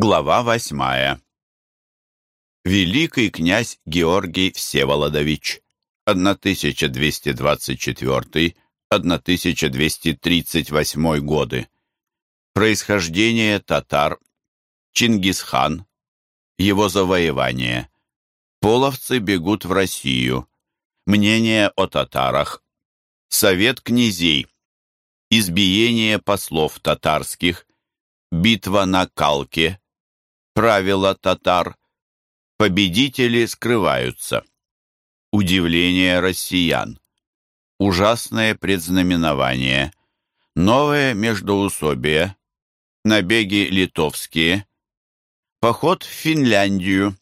Глава восьмая. Великий князь Георгий Всеволодович, 1224-1238 годы. Происхождение татар. Чингисхан. Его завоевание. Половцы бегут в Россию. Мнение о татарах. Совет князей. Избиение послов татарских. Битва на Калке. Правила татар. Победители скрываются. Удивление россиян. Ужасное предзнаменование. Новое междоусобие. Набеги литовские. Поход в Финляндию.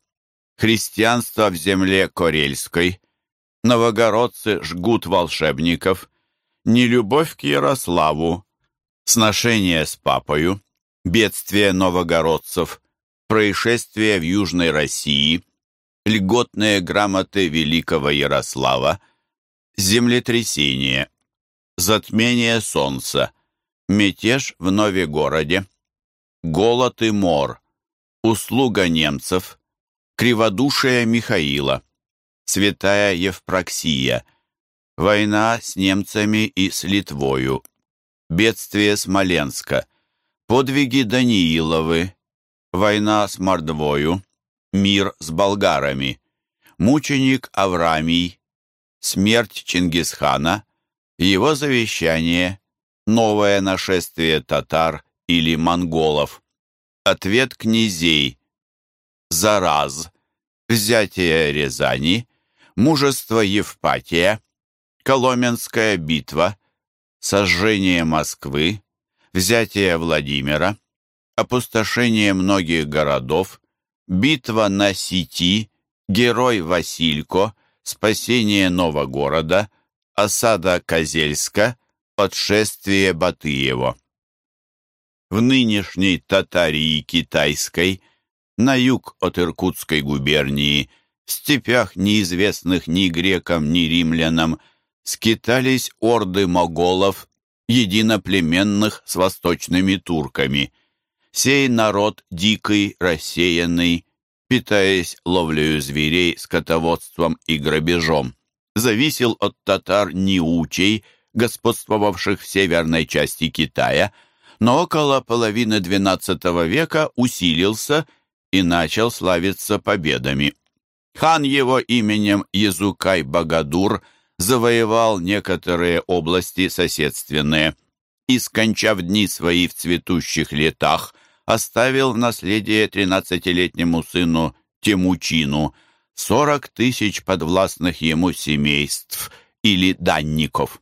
Христианство в земле Карельской. Новогородцы жгут волшебников. Нелюбовь к Ярославу. Сношение с папою бедствия новогородцев, происшествия в Южной России, льготные грамоты Великого Ярослава, землетрясение, затмение солнца, мятеж в Новегороде, голод и мор, услуга немцев, криводушие Михаила, святая Евпроксия, война с немцами и с Литвою, бедствие Смоленска – Подвиги Данииловы, война с Мордвою, мир с болгарами, мученик Аврамий, смерть Чингисхана, его завещание, новое нашествие татар или монголов, ответ князей, зараз, взятие Рязани, мужество Евпатия, Коломенская битва, сожжение Москвы, взятие Владимира, опустошение многих городов, битва на Сети, герой Василько, спасение Новогорода, осада Козельска, подшествие Батыева. В нынешней Татарии Китайской, на юг от Иркутской губернии, в степях неизвестных ни грекам, ни римлянам, скитались орды моголов единоплеменных с восточными турками. Сей народ дикий, рассеянный, питаясь ловлею зверей, скотоводством и грабежом, зависел от татар неучей, господствовавших в северной части Китая, но около половины XII века усилился и начал славиться победами. Хан его именем Езукай-Багадур – завоевал некоторые области соседственные и, скончав дни свои в цветущих летах, оставил в наследие тринадцатилетнему сыну Темучину сорок тысяч подвластных ему семейств или данников.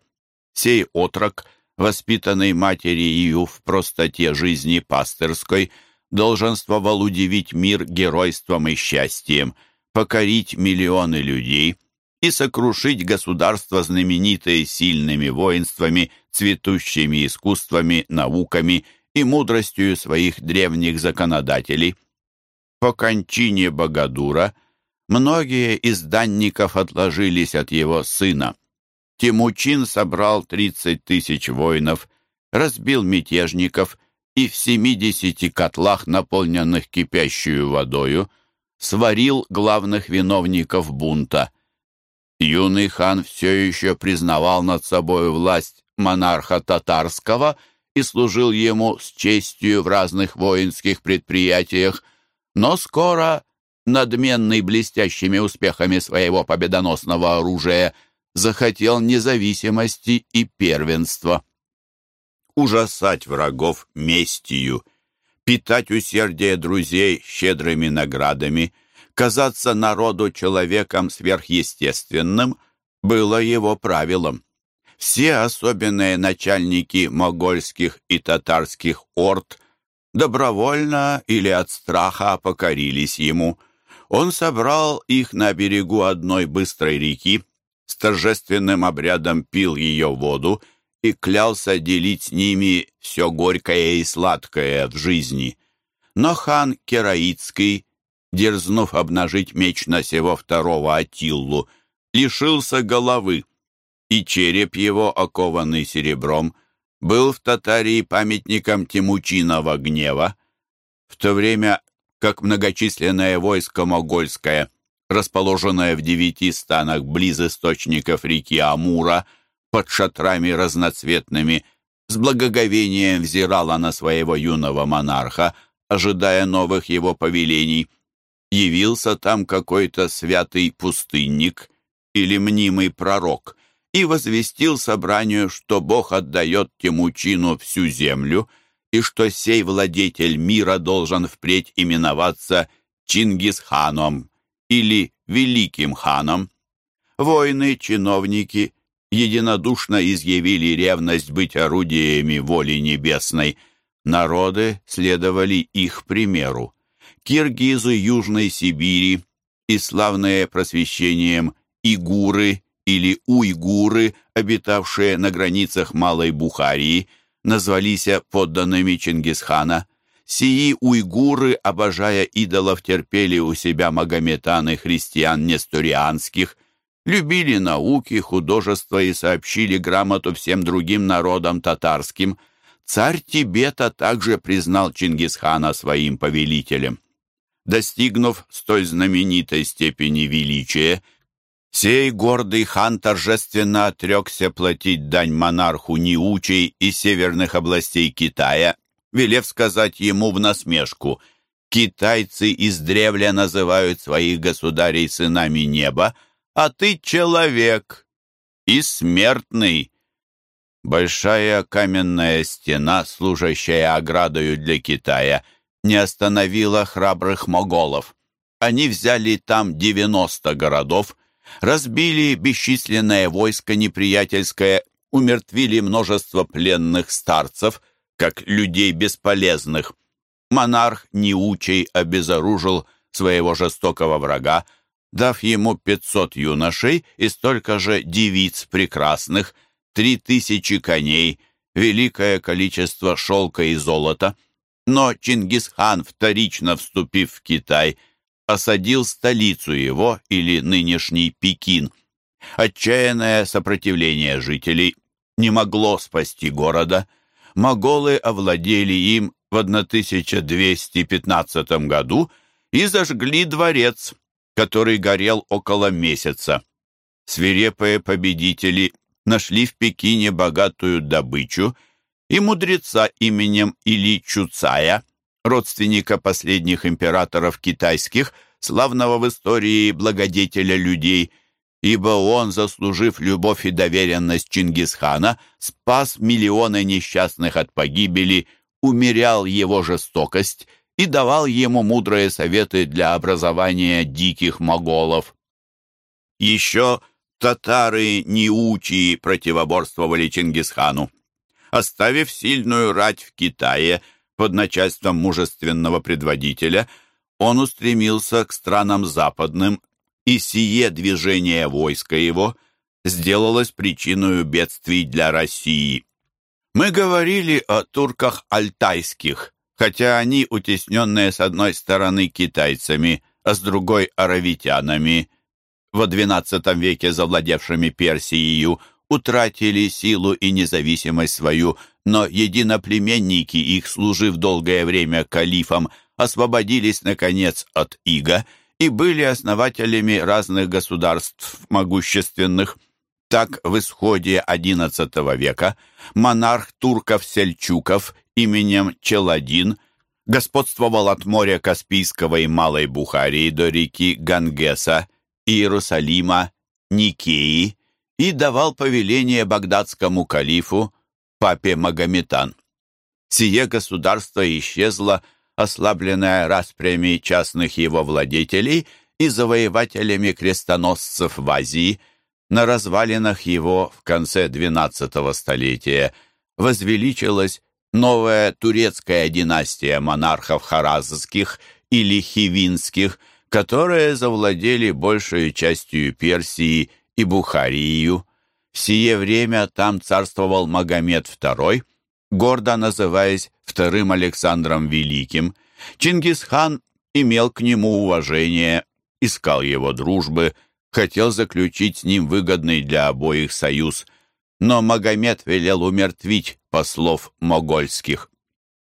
Сей отрок, воспитанный матерью в простоте жизни пастырской, долженствовал удивить мир геройством и счастьем, покорить миллионы людей — и сокрушить государство, знаменитое сильными воинствами, цветущими искусствами, науками и мудростью своих древних законодателей. По кончине Богодура многие из данников отложились от его сына. Тимучин собрал 30 тысяч воинов, разбил мятежников и в 70 котлах, наполненных кипящую водою, сварил главных виновников бунта – Юный хан все еще признавал над собой власть монарха татарского и служил ему с честью в разных воинских предприятиях, но скоро, надменный блестящими успехами своего победоносного оружия, захотел независимости и первенства. Ужасать врагов местью, питать усердие друзей щедрыми наградами — казаться народу человеком сверхъестественным было его правилом. Все особенные начальники могольских и татарских орд добровольно или от страха покорились ему. Он собрал их на берегу одной быстрой реки, с торжественным обрядом пил ее воду и клялся делить с ними все горькое и сладкое в жизни. Но хан Кераицкий дерзнув обнажить меч на сего второго Атиллу, лишился головы, и череп его, окованный серебром, был в Татарии памятником Тимучинова гнева. в то время как многочисленное войско могольское, расположенное в девяти станах близ источников реки Амура, под шатрами разноцветными, с благоговением взирало на своего юного монарха, ожидая новых его повелений. Явился там какой-то святый пустынник или мнимый пророк и возвестил собранию, что Бог отдает Темучину всю землю и что сей владетель мира должен впредь именоваться Чингисханом или Великим ханом. Воины, чиновники единодушно изъявили ревность быть орудиями воли небесной – Народы следовали их примеру. Киргизы Южной Сибири и славные просвещением игуры или уйгуры, обитавшие на границах Малой Бухарии, назвались подданными Чингисхана. Сии уйгуры, обожая идолов, терпели у себя магометаны христиан несторианских, любили науки, художество и сообщили грамоту всем другим народам татарским – Царь Тибета также признал Чингисхана своим повелителем. Достигнув столь знаменитой степени величия, сей гордый хан торжественно отрекся платить дань монарху Неучей из северных областей Китая, велев сказать ему в насмешку «Китайцы издревле называют своих государей сынами неба, а ты человек и смертный». Большая каменная стена, служащая оградою для Китая, не остановила храбрых моголов. Они взяли там 90 городов, разбили бесчисленное войско неприятельское, умертвили множество пленных старцев, как людей бесполезных. Монарх Неучей обезоружил своего жестокого врага, дав ему 500 юношей и столько же девиц прекрасных, три тысячи коней, великое количество шелка и золота. Но Чингисхан, вторично вступив в Китай, осадил столицу его, или нынешний Пекин. Отчаянное сопротивление жителей не могло спасти города. Моголы овладели им в 1215 году и зажгли дворец, который горел около месяца. Свирепые победители нашли в Пекине богатую добычу и мудреца именем Или Чуцая, родственника последних императоров китайских, славного в истории благодетеля людей, ибо он, заслужив любовь и доверенность Чингисхана, спас миллионы несчастных от погибели, умерял его жестокость и давал ему мудрые советы для образования диких моголов. Еще татары Неучии противоборствовали Чингисхану. Оставив сильную рать в Китае под начальством мужественного предводителя, он устремился к странам западным, и сие движение войска его сделалось причиной бедствий для России. Мы говорили о турках альтайских, хотя они, утесненные с одной стороны китайцами, а с другой аравитянами, во XII веке завладевшими Персией, утратили силу и независимость свою, но единоплеменники их, служив долгое время калифом, освободились, наконец, от ига и были основателями разных государств могущественных. Так, в исходе XI века монарх турков-сельчуков именем Челадин господствовал от моря Каспийского и Малой Бухарии до реки Гангеса Иерусалима, Никеи и давал повеление багдадскому калифу, папе Магометан. Сие государство исчезло, ослабленное распрями частных его владетелей и завоевателями крестоносцев в Азии, на развалинах его в конце XII столетия возвеличилась новая турецкая династия монархов харазских или хивинских – которые завладели большей частью Персии и Бухарию. В сие время там царствовал Магомед II, гордо называясь вторым Александром Великим. Чингисхан имел к нему уважение, искал его дружбы, хотел заключить с ним выгодный для обоих союз, но Магомед велел умертвить послов могольских.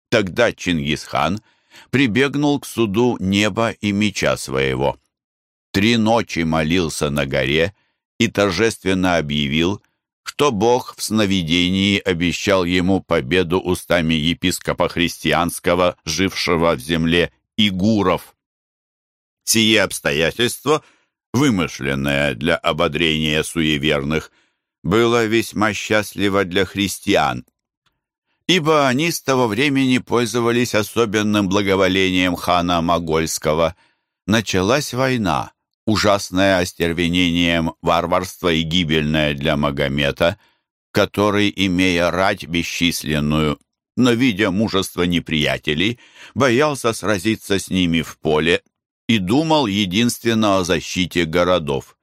Тогда Чингисхан прибегнул к суду неба и меча своего. Три ночи молился на горе и торжественно объявил, что Бог в сновидении обещал ему победу устами епископа христианского, жившего в земле Игуров. Сие обстоятельство, вымышленное для ободрения суеверных, было весьма счастливо для христиан, ибо они с того времени пользовались особенным благоволением хана Могольского. Началась война, ужасное остервенением варварство и гибельное для Магомета, который, имея рать бесчисленную, но, видя мужество неприятелей, боялся сразиться с ними в поле и думал единственно о защите городов.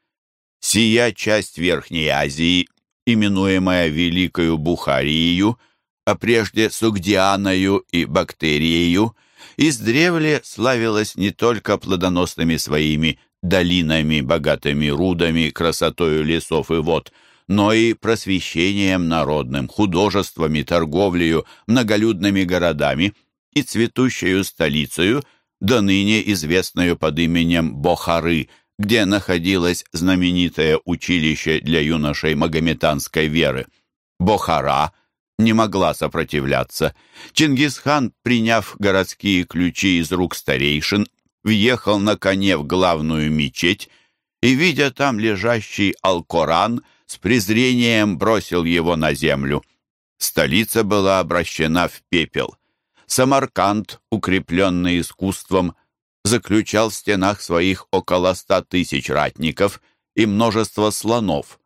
Сия часть Верхней Азии, именуемая Великою Бухарией, а прежде Сугдианою и Бактерией, издревле славилась не только плодоносными своими долинами, богатыми рудами, красотою лесов и вод, но и просвещением народным, художествами, торговлею, многолюдными городами и цветущую столицею, до ныне известную под именем Бохары, где находилось знаменитое училище для юношей магометанской веры. Бохара не могла сопротивляться. Чингисхан, приняв городские ключи из рук старейшин, въехал на коне в главную мечеть и, видя там лежащий Алкоран, с презрением бросил его на землю. Столица была обращена в пепел. Самарканд, укрепленный искусством, заключал в стенах своих около ста тысяч ратников и множество слонов,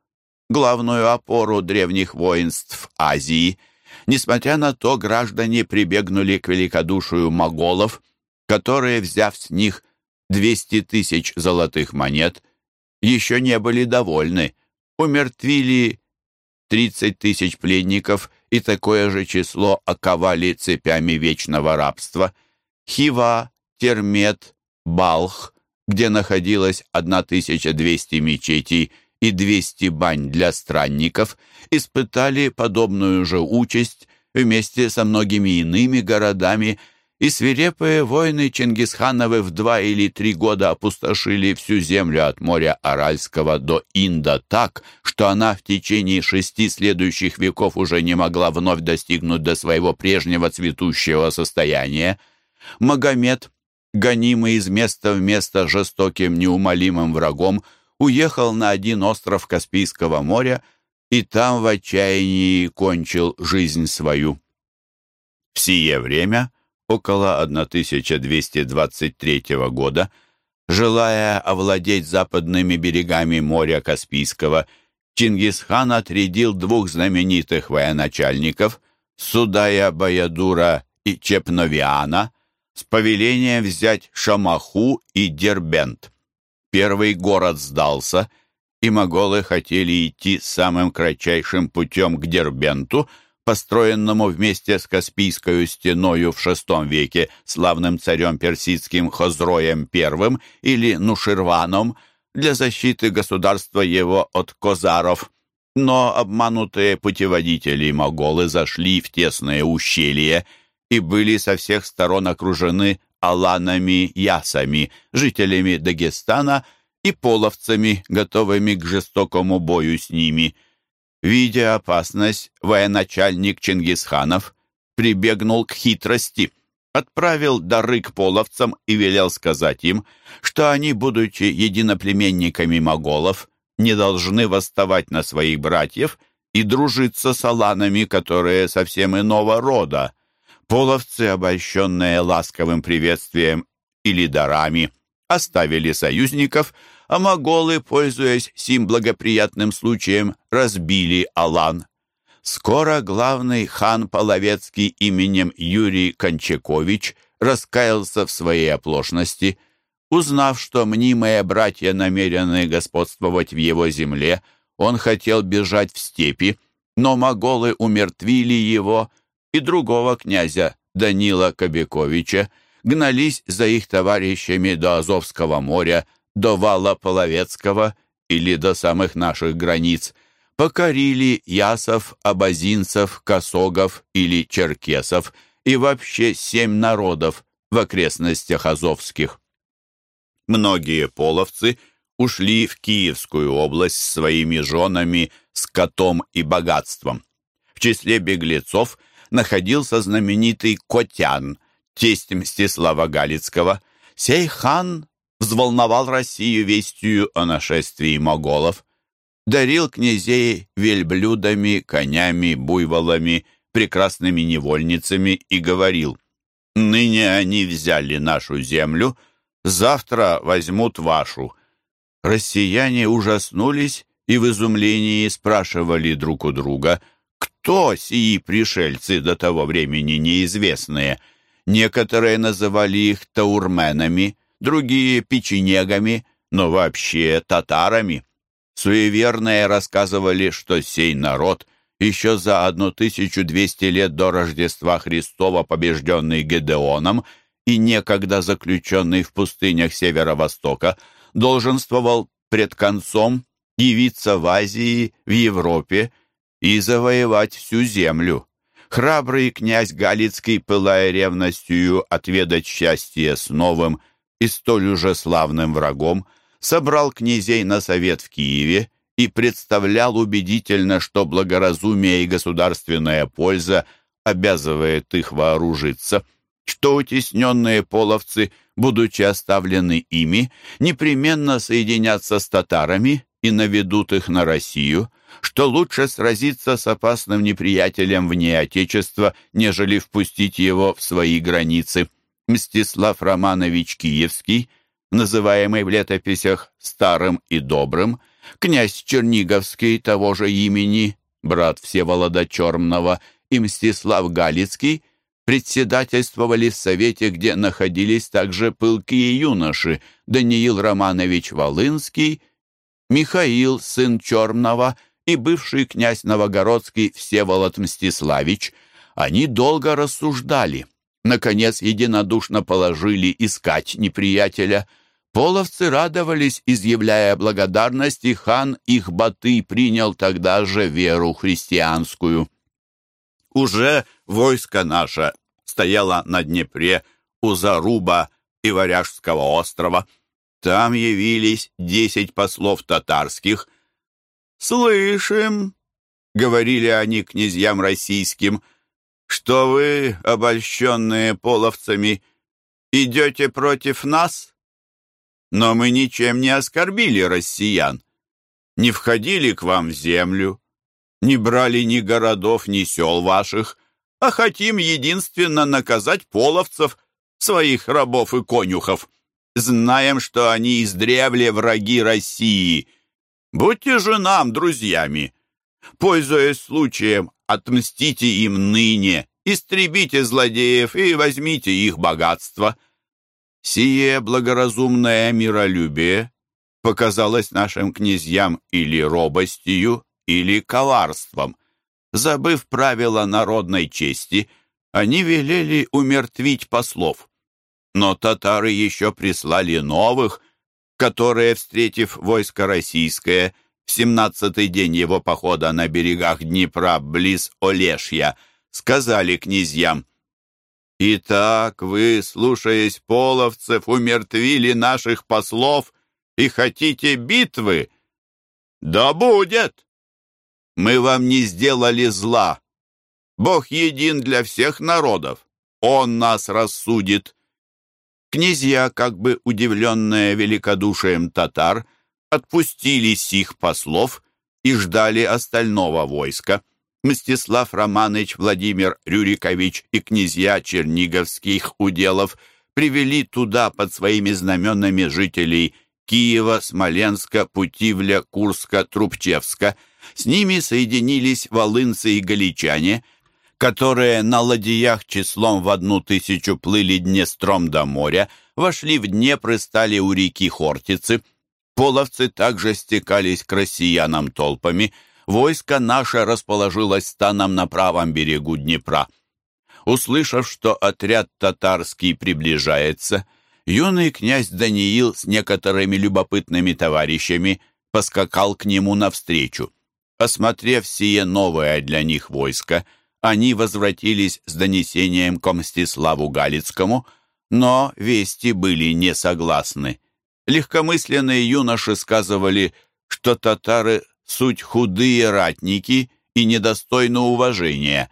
главную опору древних воинств Азии. Несмотря на то, граждане прибегнули к великодушию моголов – которые, взяв с них 200 тысяч золотых монет, еще не были довольны, умертвили 30 тысяч пленников и такое же число оковали цепями вечного рабства. Хива, Термет, Балх, где находилось 1200 мечетей и 200 бань для странников, испытали подобную же участь вместе со многими иными городами и свирепые войны Чингисхановы в два или три года опустошили всю землю от моря Аральского до Инда так, что она в течение шести следующих веков уже не могла вновь достигнуть до своего прежнего цветущего состояния. Магомед, гонимый из места в место жестоким неумолимым врагом, уехал на один остров Каспийского моря и там в отчаянии кончил жизнь свою. В сие время около 1223 года, желая овладеть западными берегами моря Каспийского, Чингисхан отрядил двух знаменитых военачальников Судая Баядура и Чепновиана с повелением взять Шамаху и Дербент. Первый город сдался, и моголы хотели идти самым кратчайшим путем к Дербенту, построенному вместе с Каспийской стеною в VI веке славным царем персидским Хозроем I или Нуширваном для защиты государства его от козаров. Но обманутые путеводители моголы зашли в тесное ущелье и были со всех сторон окружены аланами-ясами, жителями Дагестана и половцами, готовыми к жестокому бою с ними – Видя опасность, военачальник Чингисханов прибегнул к хитрости, отправил дары к половцам и велел сказать им, что они, будучи единоплеменниками моголов, не должны восставать на своих братьев и дружиться с аланами, которые совсем иного рода. Половцы, обольщенные ласковым приветствием или дарами, оставили союзников, а моголы, пользуясь сим благоприятным случаем, разбили Алан. Скоро главный хан Половецкий именем Юрий Кончакович раскаялся в своей оплошности. Узнав, что мнимые братья намерены господствовать в его земле, он хотел бежать в степи, но моголы умертвили его и другого князя Данила Кобяковича, гнались за их товарищами до Азовского моря, до вала Половецкого или до самых наших границ, покорили ясов, абазинцев, косогов или черкесов и вообще семь народов, в окрестностях Азовских. Многие половцы ушли в Киевскую область с своими женами, скотом и богатством. В числе беглецов находился знаменитый Котян, тесть Мстислава Галицкого. Сей хан взволновал Россию вестью о нашествии моголов, дарил князей вельблюдами, конями, буйволами, прекрасными невольницами и говорил, «Ныне они взяли нашу землю, завтра возьмут вашу». Россияне ужаснулись и в изумлении спрашивали друг у друга, кто сии пришельцы до того времени неизвестные. Некоторые называли их таурменами, другие — печенегами, но вообще татарами. Суеверные рассказывали, что сей народ еще за 1200 лет до Рождества Христова, побежденный Гедеоном и некогда заключенный в пустынях Северо-Востока, долженствовал пред концом явиться в Азии, в Европе и завоевать всю землю. Храбрый князь Галицкий, пылая ревностью отведать счастье с новым и столь уже славным врагом, собрал князей на совет в Киеве и представлял убедительно, что благоразумие и государственная польза обязывает их вооружиться, что утесненные половцы, будучи оставлены ими, непременно соединятся с татарами и наведут их на Россию, что лучше сразиться с опасным неприятелем вне Отечества, нежели впустить его в свои границы. Мстислав Романович Киевский, называемый в летописях «старым и добрым», князь Черниговский того же имени, брат Всеволода Чермного и Мстислав Галицкий председательствовали в совете, где находились также пылкие юноши Даниил Романович Волынский, Михаил, сын Чермного, и бывший князь Новогородский Всеволод Мстиславич. Они долго рассуждали. Наконец, единодушно положили искать неприятеля – Половцы радовались, изъявляя благодарность, и хан их баты принял тогда же веру христианскую. Уже войско наше стояло на Днепре у Заруба и Варяжского острова. Там явились десять послов татарских. «Слышим», — говорили они князьям российским, «что вы, обольщенные половцами, идете против нас?» Но мы ничем не оскорбили россиян, не входили к вам в землю, не брали ни городов, ни сел ваших, а хотим единственно наказать половцев, своих рабов и конюхов. Знаем, что они издревле враги России. Будьте же нам друзьями. Пользуясь случаем, отмстите им ныне, истребите злодеев и возьмите их богатство». Сие благоразумное миролюбие показалось нашим князьям или робостью, или коварством. Забыв правила народной чести, они велели умертвить послов. Но татары еще прислали новых, которые, встретив войско российское, в семнадцатый день его похода на берегах Днепра близ Олешья, сказали князьям, Итак, вы, слушаясь половцев, умертвили наших послов и хотите битвы? Да будет! Мы вам не сделали зла. Бог един для всех народов. Он нас рассудит. Князья, как бы удивленные великодушием татар, отпустили сих послов и ждали остального войска. Мстислав Романыч, Владимир Рюрикович и князья Черниговских уделов привели туда под своими знаменами жителей Киева, Смоленска, Путивля, Курска, Трубчевска. С ними соединились волынцы и галичане, которые на ладьях числом в одну тысячу плыли Днестром до моря, вошли в Днепр и стали у реки Хортицы. Половцы также стекались к россиянам толпами – войско наше расположилось станом на правом берегу Днепра. Услышав, что отряд татарский приближается, юный князь Даниил с некоторыми любопытными товарищами поскакал к нему навстречу. Осмотрев сие новое для них войско, они возвратились с донесением к Мстиславу Галицкому, Но вести были не согласны. Легкомысленные юноши сказывали, что татары — суть худые ратники и недостойны уважения,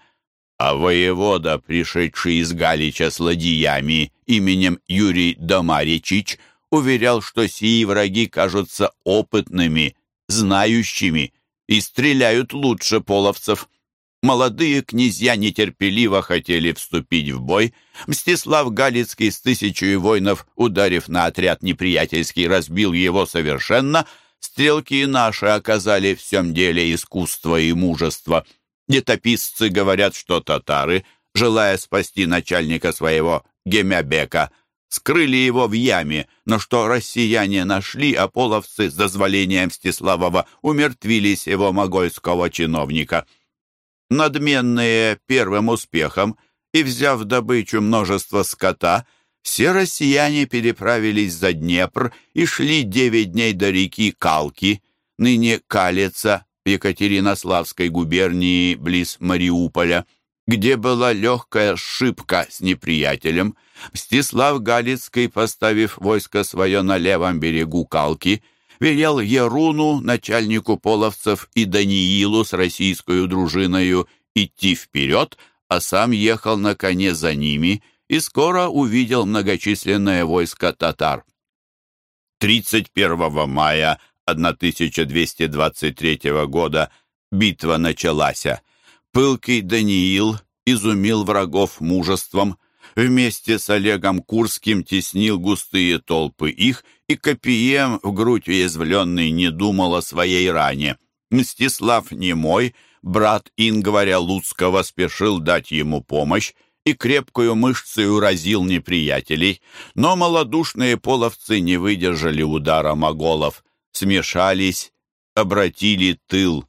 а воевода, пришедший из Галича с ладьями именем Юрий Домаричич, уверял, что сии враги кажутся опытными, знающими и стреляют лучше половцев. Молодые князья нетерпеливо хотели вступить в бой. Мстислав Галицкий с тысячей воинов, ударив на отряд неприятельский, разбил его совершенно. Стрелки наши оказали в всем деле искусство и мужество. Летописцы говорят, что татары, желая спасти начальника своего Гемябека, скрыли его в яме, но что россияне нашли, а половцы с дозволением Мстиславова умертвили сего могольского чиновника. Надменные первым успехом и, взяв добычу множество скота, все россияне переправились за Днепр и шли девять дней до реки Калки, ныне Калица, в Екатеринославской губернии близ Мариуполя где была легкая шибка с неприятелем, Мстислав Галицкий, поставив войско свое на левом берегу Калки, велел Еруну, начальнику половцев, и Даниилу с российской дружиною идти вперед, а сам ехал на коне за ними и скоро увидел многочисленное войско татар. 31 мая 1223 года битва началась. Пылкий Даниил изумил врагов мужеством, вместе с Олегом Курским теснил густые толпы их, и Копием в грудь уязвленный не думал о своей ране. Мстислав Немой, брат Ингваря Луцкого, спешил дать ему помощь, и крепкую мышцей разил неприятелей, но малодушные половцы не выдержали удара моголов, смешались, обратили тыл.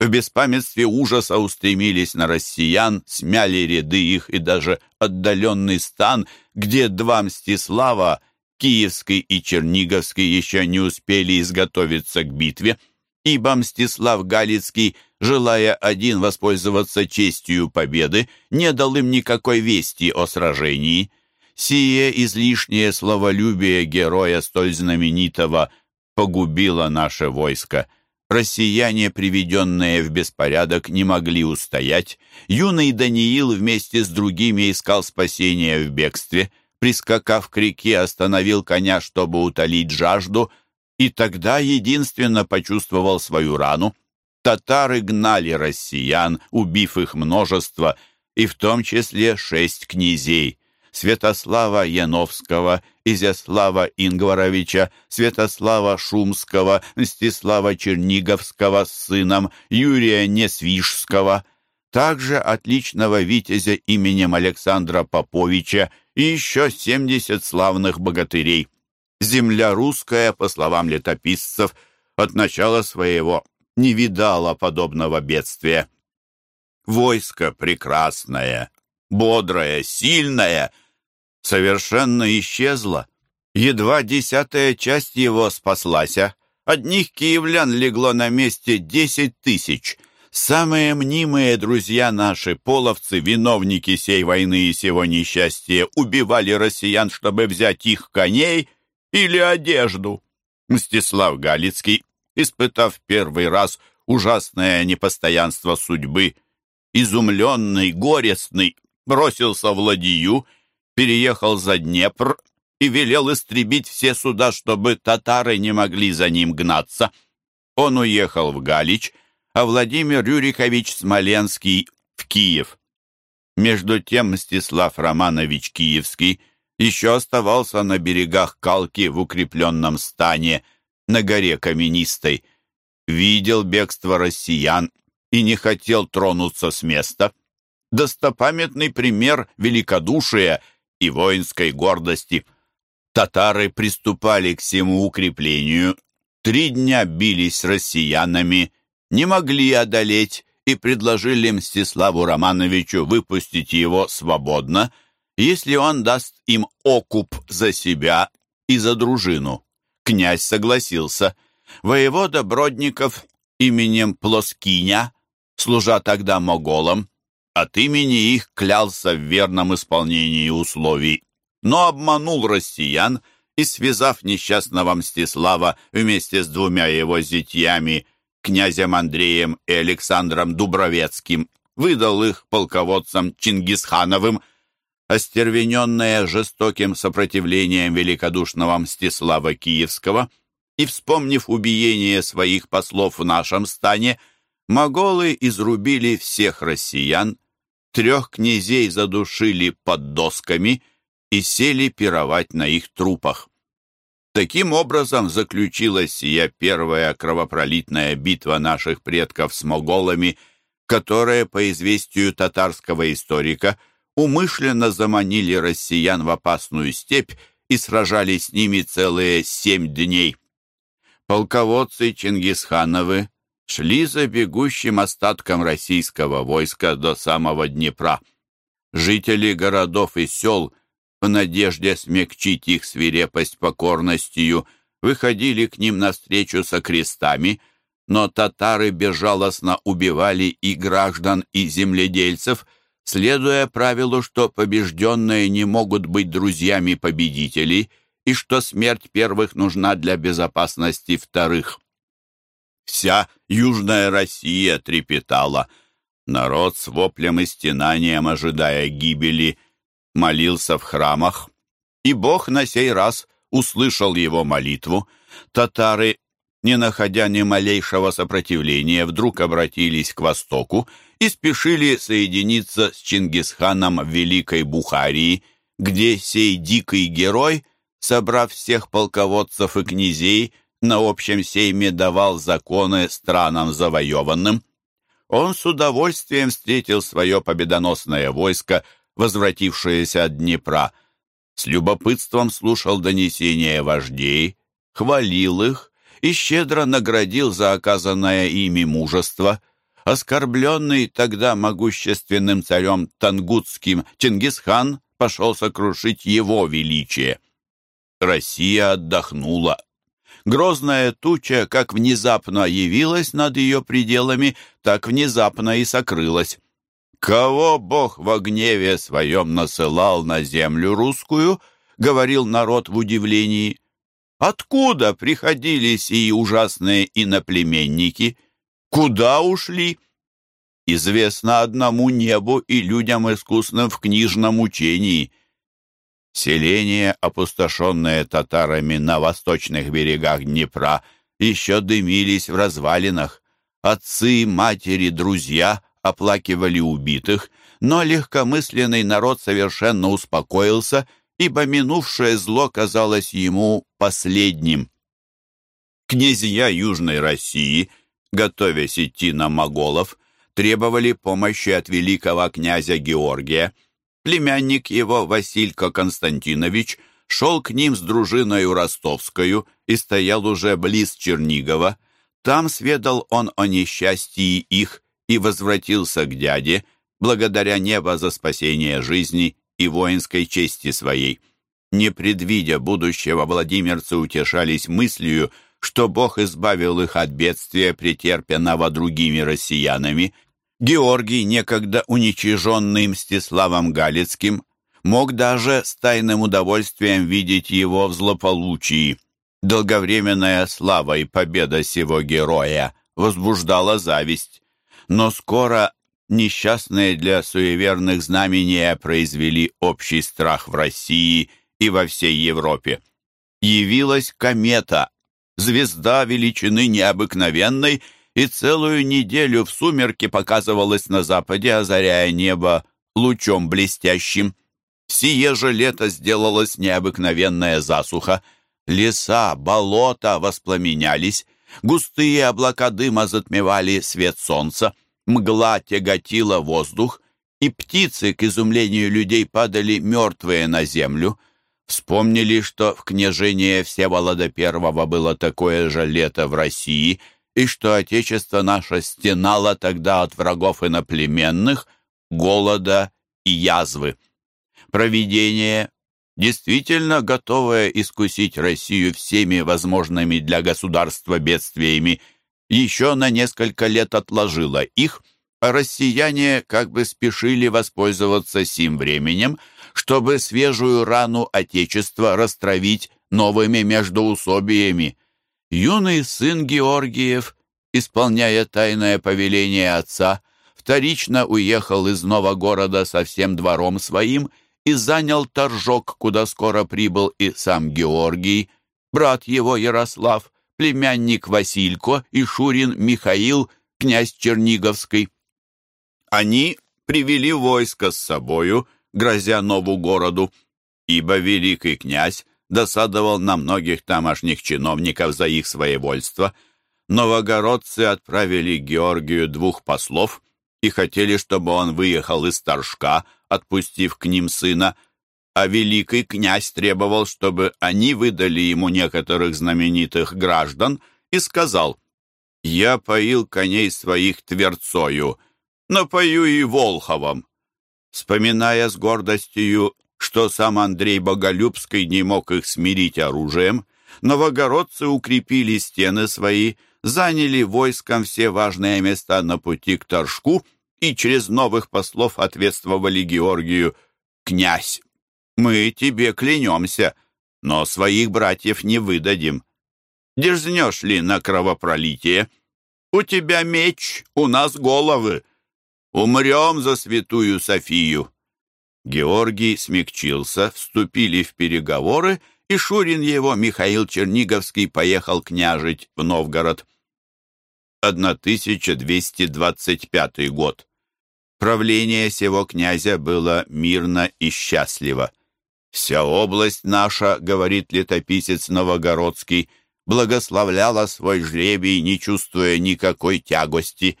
В беспамятстве ужаса устремились на россиян, смяли ряды их и даже отдаленный стан, где два Мстислава, Киевский и Черниговский, еще не успели изготовиться к битве, ибо Мстислав Галицкий, желая один воспользоваться честью победы, не дал им никакой вести о сражении. Сие излишнее словолюбие героя столь знаменитого погубило наше войско — Россияне, приведенные в беспорядок, не могли устоять. Юный Даниил вместе с другими искал спасения в бегстве. Прискакав к реке, остановил коня, чтобы утолить жажду, и тогда единственно почувствовал свою рану. Татары гнали россиян, убив их множество, и в том числе шесть князей. Святослава Яновского, Изяслава Ингваровича, Святослава Шумского, Мстислава Черниговского с сыном, Юрия Несвижского, также отличного витязя именем Александра Поповича и еще 70 славных богатырей. Земля русская, по словам летописцев, от начала своего не видала подобного бедствия. Войско прекрасное, бодрое, сильное — совершенно исчезла. Едва десятая часть его спаслася. Одних киевлян легло на месте десять тысяч. Самые мнимые друзья наши, половцы, виновники сей войны и сего несчастья, убивали россиян, чтобы взять их коней или одежду. Мстислав Галицкий, испытав первый раз ужасное непостоянство судьбы, изумленный, горестный, бросился в ладью переехал за Днепр и велел истребить все суда, чтобы татары не могли за ним гнаться. Он уехал в Галич, а Владимир Рюрикович Смоленский в Киев. Между тем Мстислав Романович Киевский еще оставался на берегах Калки в укрепленном стане на горе Каменистой, видел бегство россиян и не хотел тронуться с места. Достопамятный пример великодушия – и воинской гордости. Татары приступали к всему укреплению, три дня бились с россиянами, не могли одолеть и предложили Мстиславу Романовичу выпустить его свободно, если он даст им окуп за себя и за дружину. Князь согласился. Воевода Бродников именем Плоскиня, служа тогда моголам, от имени их клялся в верном исполнении условий. но обманул россиян и, связав несчастного Мстислава вместе с двумя его зятьями, князем Андреем и Александром Дубровецким, выдал их полководцам Чингисхановым, остервененная жестоким сопротивлением великодушного Мстислава Киевского и, вспомнив убиение своих послов в нашем стане, моголы изрубили всех россиян, трех князей задушили под досками и сели пировать на их трупах. Таким образом заключилась сия первая кровопролитная битва наших предков с моголами, которая, по известию татарского историка, умышленно заманили россиян в опасную степь и сражались с ними целые семь дней. Полководцы Чингисхановы шли за бегущим остатком российского войска до самого Днепра. Жители городов и сел, в надежде смягчить их свирепость покорностью, выходили к ним навстречу со крестами, но татары безжалостно убивали и граждан, и земледельцев – следуя правилу, что побежденные не могут быть друзьями победителей и что смерть первых нужна для безопасности вторых. Вся Южная Россия трепетала. Народ с воплем и стенанием, ожидая гибели, молился в храмах, и Бог на сей раз услышал его молитву. Татары, не находя ни малейшего сопротивления, вдруг обратились к востоку и спешили соединиться с Чингисханом в Великой Бухарии, где сей дикий герой, собрав всех полководцев и князей, на общем сейме давал законы странам завоеванным. Он с удовольствием встретил свое победоносное войско, возвратившееся от Днепра, с любопытством слушал донесения вождей, хвалил их и щедро наградил за оказанное ими мужество – Оскорбленный тогда могущественным царем Тангутским Чингисхан пошел сокрушить его величие. Россия отдохнула. Грозная туча как внезапно явилась над ее пределами, так внезапно и сокрылась. «Кого Бог во гневе своем насылал на землю русскую?» — говорил народ в удивлении. «Откуда приходили сии ужасные иноплеменники?» Куда ушли? Известно одному небу и людям искусным в книжном учении. Селения, опустошенные татарами на восточных берегах Днепра, еще дымились в развалинах. Отцы, матери, друзья оплакивали убитых, но легкомысленный народ совершенно успокоился, ибо минувшее зло казалось ему последним. Князья Южной России – готовясь идти на моголов, требовали помощи от великого князя Георгия. Племянник его, Василько Константинович, шел к ним с дружиною ростовскою и стоял уже близ Чернигова. Там сведал он о несчастье их и возвратился к дяде, благодаря небо за спасение жизни и воинской чести своей. Не предвидя будущего, владимирцы утешались мыслью, что Бог избавил их от бедствия, претерпенного другими россиянами. Георгий, некогда уничиженный Мстиславом Галицким, мог даже с тайным удовольствием видеть его в злополучии. Долговременная слава и победа сего героя возбуждала зависть. Но скоро несчастные для суеверных знамения произвели общий страх в России и во всей Европе. Явилась комета, звезда величины необыкновенной, и целую неделю в сумерке показывалась на западе, озаряя небо лучом блестящим. Сие же лето сделалась необыкновенная засуха. Леса, болота воспламенялись, густые облака дыма затмевали свет солнца, мгла тяготила воздух, и птицы, к изумлению людей, падали мертвые на землю. Вспомнили, что в княжении Всеволода I было такое же лето в России, и что отечество наше стенало тогда от врагов иноплеменных, голода и язвы. Провидение, действительно готовое искусить Россию всеми возможными для государства бедствиями, еще на несколько лет отложило их, а россияне как бы спешили воспользоваться сим временем – чтобы свежую рану Отечества растравить новыми междоусобиями. Юный сын Георгиев, исполняя тайное повеление отца, вторично уехал из Новогорода со всем двором своим и занял торжок, куда скоро прибыл и сам Георгий, брат его Ярослав, племянник Василько и Шурин Михаил, князь Черниговский. Они привели войско с собою, грозя нову городу, ибо великий князь досадовал на многих тамошних чиновников за их своевольство. Новогородцы отправили Георгию двух послов и хотели, чтобы он выехал из Торжка, отпустив к ним сына, а великий князь требовал, чтобы они выдали ему некоторых знаменитых граждан и сказал, «Я поил коней своих Тверцою, напою и Волховом». Вспоминая с гордостью, что сам Андрей Боголюбский не мог их смирить оружием, новогородцы укрепили стены свои, заняли войском все важные места на пути к Торжку и через новых послов ответствовали Георгию «Князь, мы тебе клянемся, но своих братьев не выдадим. Дерзнешь ли на кровопролитие? У тебя меч, у нас головы. Умрем за святую Софию». Георгий смягчился, вступили в переговоры, и Шурин его, Михаил Черниговский, поехал княжить в Новгород. 1225 год. Правление сего князя было мирно и счастливо. «Вся область наша, — говорит летописец Новогородский, — благословляла свой жребий, не чувствуя никакой тягости.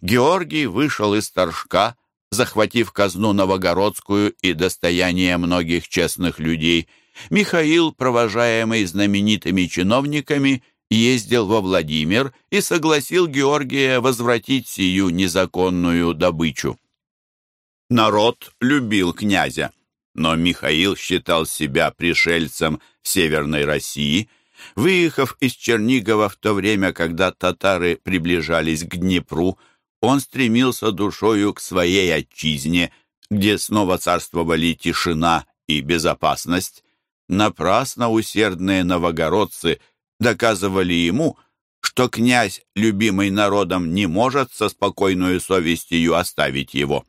Георгий вышел из Торжка, захватив казну Новогородскую и достояние многих честных людей. Михаил, провожаемый знаменитыми чиновниками, ездил во Владимир и согласил Георгия возвратить сию незаконную добычу. Народ любил князя. Но Михаил считал себя пришельцем в Северной России. Выехав из Чернигова в то время, когда татары приближались к Днепру, он стремился душою к своей отчизне, где снова царствовали тишина и безопасность. Напрасно усердные новогородцы доказывали ему, что князь, любимый народом, не может со спокойной совестью оставить его.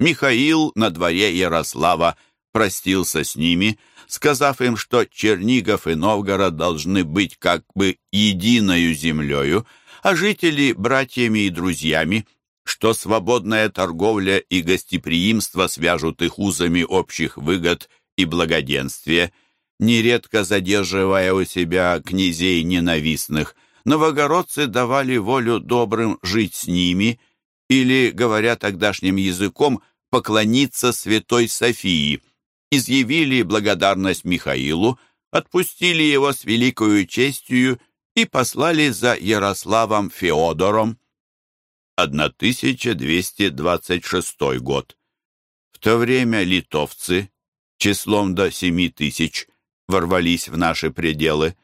Михаил на дворе Ярослава простился с ними, сказав им, что Чернигов и Новгород должны быть как бы единою землею, а жители — братьями и друзьями, что свободная торговля и гостеприимство свяжут их узами общих выгод и благоденствия, нередко задерживая у себя князей ненавистных, новогородцы давали волю добрым жить с ними или, говоря тогдашним языком, поклониться святой Софии — изъявили благодарность Михаилу, отпустили его с великою честью и послали за Ярославом Феодором. 1226 год. В то время литовцы, числом до семи тысяч, ворвались в наши пределы,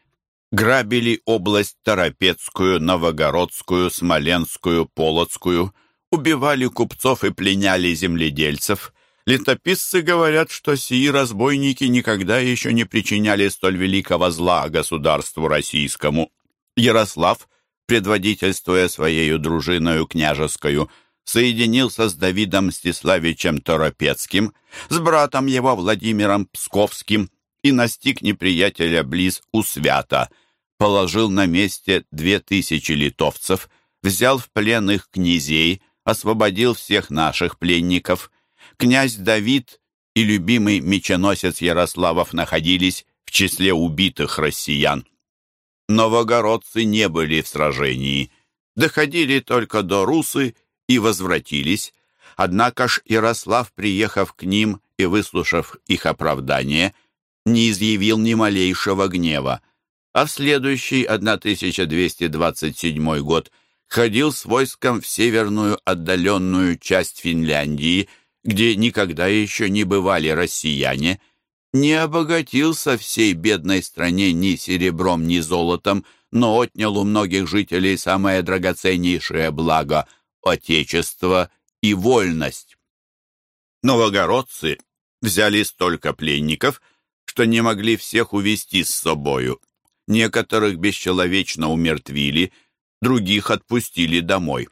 грабили область Торопецкую, Новогородскую, Смоленскую, Полоцкую, убивали купцов и пленяли земледельцев, Летописцы говорят, что сии разбойники никогда еще не причиняли столь великого зла государству российскому. Ярослав, предводительствуя своею дружиною княжескую, соединился с Давидом Мстиславичем Торопецким, с братом его Владимиром Псковским и настиг неприятеля близ Усвята, положил на месте две тысячи литовцев, взял в плен их князей, освободил всех наших пленников – князь Давид и любимый меченосец Ярославов находились в числе убитых россиян. Новогородцы не были в сражении, доходили только до Русы и возвратились, однако ж Ярослав, приехав к ним и выслушав их оправдание, не изъявил ни малейшего гнева, а в следующий 1227 год ходил с войском в северную отдаленную часть Финляндии – где никогда еще не бывали россияне, не обогатился всей бедной стране ни серебром, ни золотом, но отнял у многих жителей самое драгоценнейшее благо — отечество и вольность. Новогородцы Взяли столько пленников, что не могли всех увести с собою. Некоторых бесчеловечно умертвили, других отпустили домой.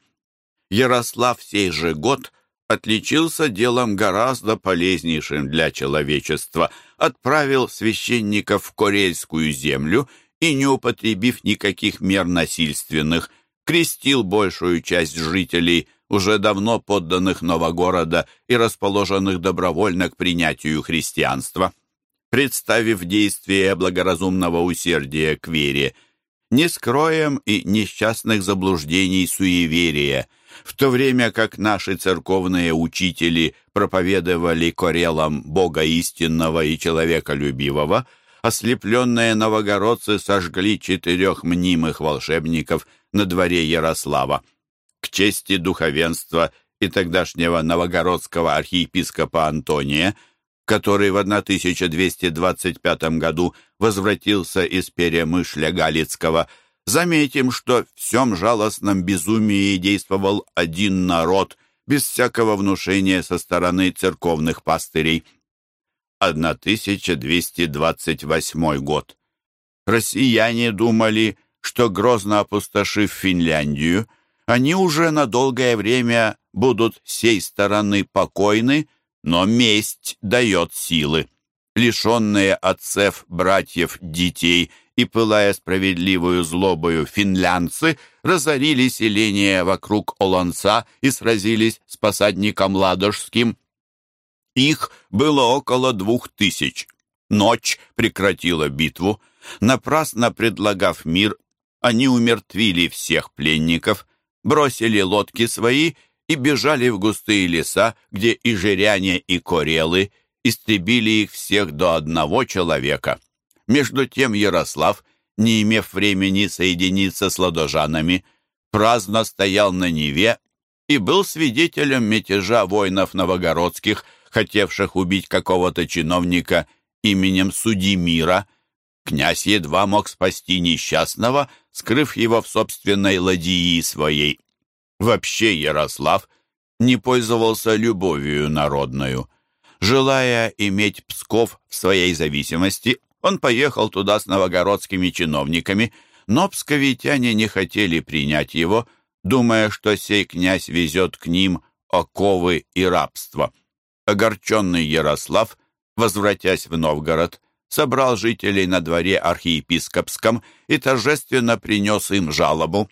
Ярослав сей же год отличился делом гораздо полезнейшим для человечества, отправил священников в Корейскую землю и, не употребив никаких мер насильственных, крестил большую часть жителей, уже давно подданных Новогорода и расположенных добровольно к принятию христианства. Представив действие благоразумного усердия к вере, не скроем и несчастных заблуждений суеверия, в то время как наши церковные учители проповедовали корелам Бога истинного и человеколюбивого, ослепленные новогородцы сожгли четырех мнимых волшебников на дворе Ярослава. К чести духовенства и тогдашнего новогородского архиепископа Антония, который в 1225 году возвратился из Перемышля Галицкого, заметим, что в всем жалостном безумии действовал один народ, без всякого внушения со стороны церковных пастырей. 1228 год. Россияне думали, что грозно опустошив Финляндию, они уже на долгое время будут сей стороны покойны, но месть дает силы. Лишенные отцев, братьев, детей и, пылая справедливую злобою, финлянцы разорили селение вокруг Олонца и сразились с посадником Ладожским. Их было около двух тысяч. Ночь прекратила битву. Напрасно предлагав мир, они умертвили всех пленников, бросили лодки свои и бежали в густые леса, где и жиряне, и корелы истребили их всех до одного человека. Между тем Ярослав, не имев времени соединиться с ладожанами, праздно стоял на Неве и был свидетелем мятежа воинов новогородских, хотевших убить какого-то чиновника именем Судимира, Князь едва мог спасти несчастного, скрыв его в собственной ладьи своей. Вообще Ярослав не пользовался любовью народную. Желая иметь Псков в своей зависимости, он поехал туда с новогородскими чиновниками, но псковитяне не хотели принять его, думая, что сей князь везет к ним оковы и рабство. Огорченный Ярослав, возвратясь в Новгород, собрал жителей на дворе архиепископском и торжественно принес им жалобу.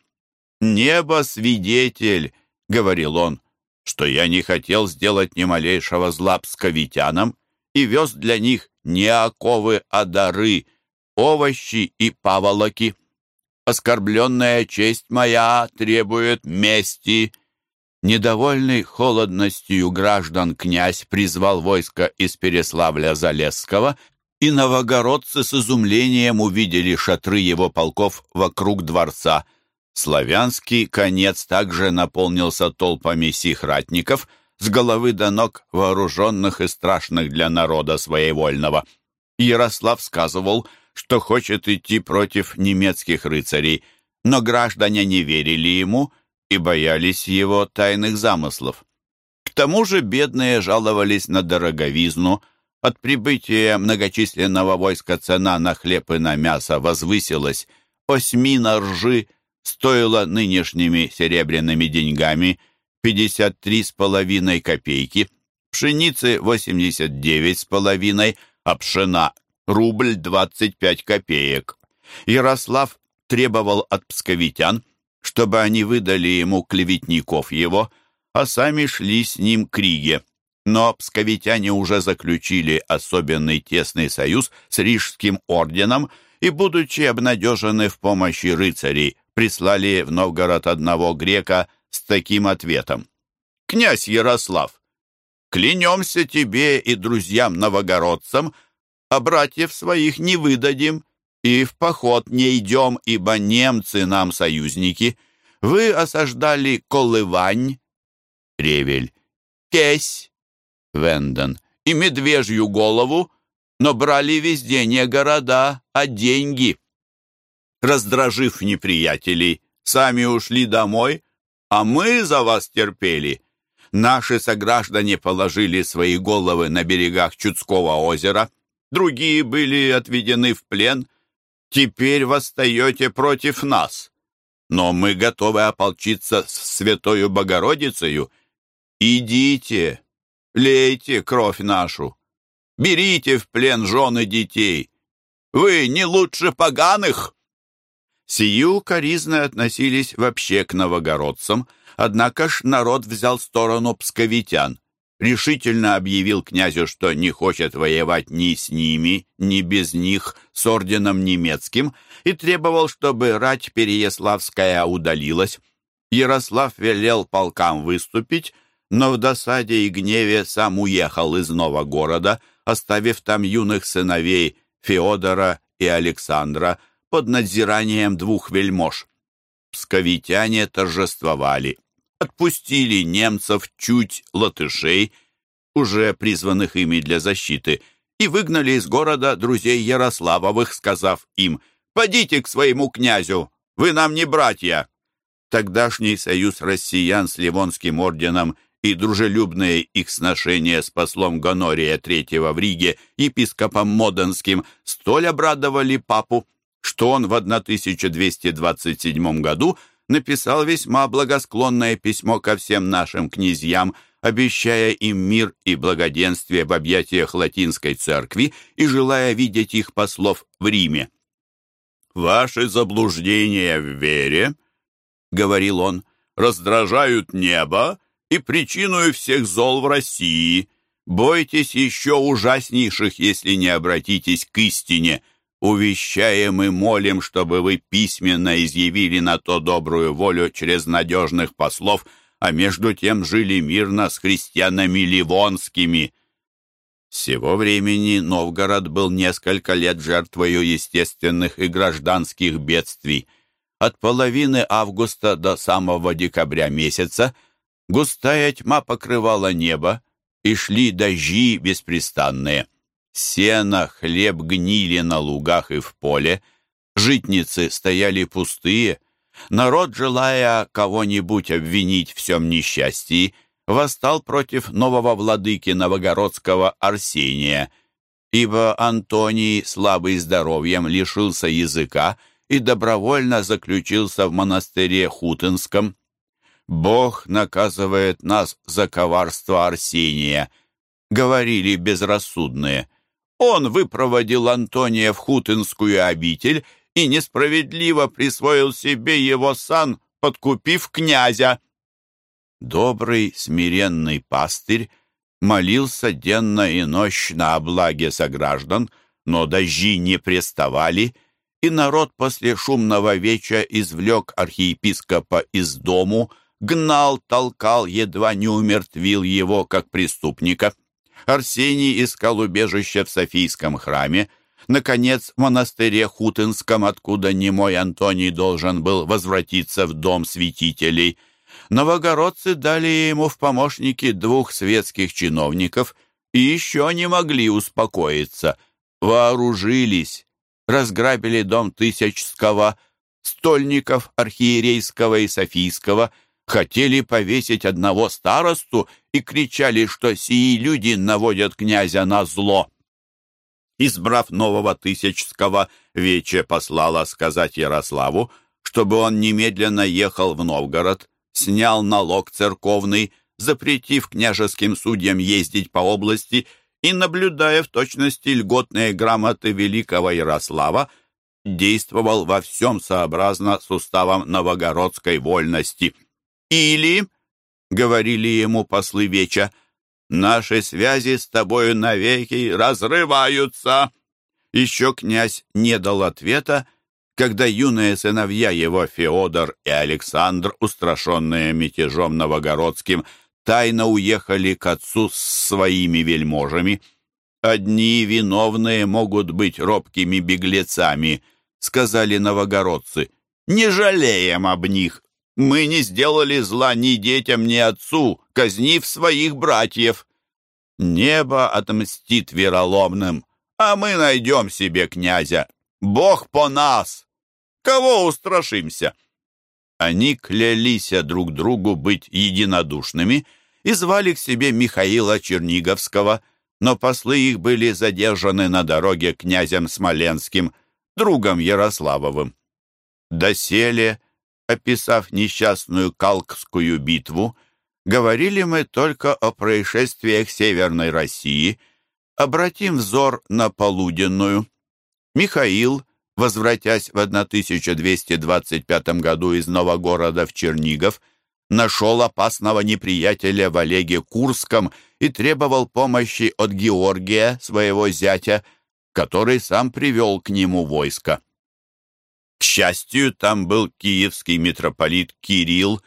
«Небо свидетель», — говорил он, — «что я не хотел сделать ни малейшего зла псковитянам и вез для них не оковы, а дары, овощи и паволоки. Оскорбленная честь моя требует мести». Недовольный холодностью граждан князь призвал войско из Переславля-Залесского и новогородцы с изумлением увидели шатры его полков вокруг дворца. Славянский конец также наполнился толпами сих ратников, с головы до ног вооруженных и страшных для народа своевольного. Ярослав сказывал, что хочет идти против немецких рыцарей, но граждане не верили ему и боялись его тайных замыслов. К тому же бедные жаловались на дороговизну, от прибытия многочисленного войска цена на хлеб и на мясо возвысилась. Осьмина ржи стоила нынешними серебряными деньгами 53,5 копейки, пшеницы 89,5, а пшена рубль 25 копеек. Ярослав требовал от псковитян, чтобы они выдали ему клеветников его, а сами шли с ним к Риге. Но псковитяне уже заключили особенный тесный союз с Рижским орденом и, будучи обнадежены в помощи рыцарей, прислали в Новгород одного грека с таким ответом. «Князь Ярослав, клянемся тебе и друзьям-новогородцам, а братьев своих не выдадим и в поход не идем, ибо немцы нам союзники. Вы осаждали Колывань, Ревель, Кесь, Венден, и медвежью голову, но брали везде не города, а деньги. Раздражив неприятелей, сами ушли домой, а мы за вас терпели. Наши сограждане положили свои головы на берегах Чудского озера, другие были отведены в плен. Теперь восстаете против нас. Но мы готовы ополчиться с Святою Богородицею. Идите, лейте кровь нашу, берите в плен жены детей. Вы не лучше поганых!» Сию коризны относились вообще к новогородцам, однако ж народ взял сторону псковитян, решительно объявил князю, что не хочет воевать ни с ними, ни без них, с орденом немецким, и требовал, чтобы рать Переяславская удалилась. Ярослав велел полкам выступить, но в досаде и гневе сам уехал из Новогорода, оставив там юных сыновей Феодора и Александра, под надзиранием двух вельмож. Псковитяне торжествовали, отпустили немцев чуть латышей, уже призванных ими для защиты, и выгнали из города друзей Ярославовых, сказав им «Подите к своему князю, вы нам не братья». Тогдашний союз россиян с Ливонским орденом и дружелюбные их сношения с послом Гонория III в Риге, епископом Моденским, столь обрадовали папу, что он в 1227 году написал весьма благосклонное письмо ко всем нашим князьям, обещая им мир и благоденствие в объятиях латинской церкви и желая видеть их послов в Риме. «Ваши заблуждения в вере, — говорил он, — раздражают небо и причиной всех зол в России. Бойтесь еще ужаснейших, если не обратитесь к истине» увещаем и молим, чтобы вы письменно изъявили на то добрую волю через надежных послов, а между тем жили мирно с христианами ливонскими». С сего времени Новгород был несколько лет жертвою естественных и гражданских бедствий. От половины августа до самого декабря месяца густая тьма покрывала небо, и шли дожди беспрестанные. Сено, хлеб гнили на лугах и в поле, житницы стояли пустые. Народ, желая кого-нибудь обвинить в всем несчастье, восстал против нового владыки новогородского Арсения, ибо Антоний, слабый здоровьем, лишился языка и добровольно заключился в монастыре Хутынском. «Бог наказывает нас за коварство Арсения», — говорили безрассудные. Он выпроводил Антония в Хутынскую обитель и несправедливо присвоил себе его сан, подкупив князя. Добрый, смиренный пастырь молился денно и нощно о благе сограждан, но дожди не преставали, и народ после шумного веча извлек архиепископа из дому, гнал, толкал, едва не умертвил его, как преступника. Арсений искал убежище в Софийском храме, наконец, в монастыре Хутынском, откуда немой Антоний должен был возвратиться в дом святителей. Новогородцы дали ему в помощники двух светских чиновников и еще не могли успокоиться. Вооружились, разграбили дом Тысячского, стольников архиерейского и софийского – хотели повесить одного старосту и кричали, что сии люди наводят князя на зло. Избрав нового Тысячского, Вече послала сказать Ярославу, чтобы он немедленно ехал в Новгород, снял налог церковный, запретив княжеским судьям ездить по области и, наблюдая в точности льготные грамоты великого Ярослава, действовал во всем сообразно с уставом новогородской вольности – или, — говорили ему послы Веча, — наши связи с тобою навеки разрываются. Еще князь не дал ответа, когда юные сыновья его, Феодор и Александр, устрашенные мятежом новогородским, тайно уехали к отцу с своими вельможами. «Одни виновные могут быть робкими беглецами», — сказали новогородцы. «Не жалеем об них, мы не сделали зла ни детям, ни отцу, казнив своих братьев. Небо отмстит вероломным, а мы найдем себе князя. Бог по нас! Кого устрашимся?» Они клялись друг другу быть единодушными и звали к себе Михаила Черниговского, но послы их были задержаны на дороге князем Смоленским, другом Ярославовым. Доселе, описав несчастную Калкскую битву, говорили мы только о происшествиях Северной России, обратим взор на полуденную. Михаил, возвратясь в 1225 году из Новогорода в Чернигов, нашел опасного неприятеля в Олеге Курском и требовал помощи от Георгия, своего зятя, который сам привел к нему войско. К счастью, там был киевский митрополит Кирилл,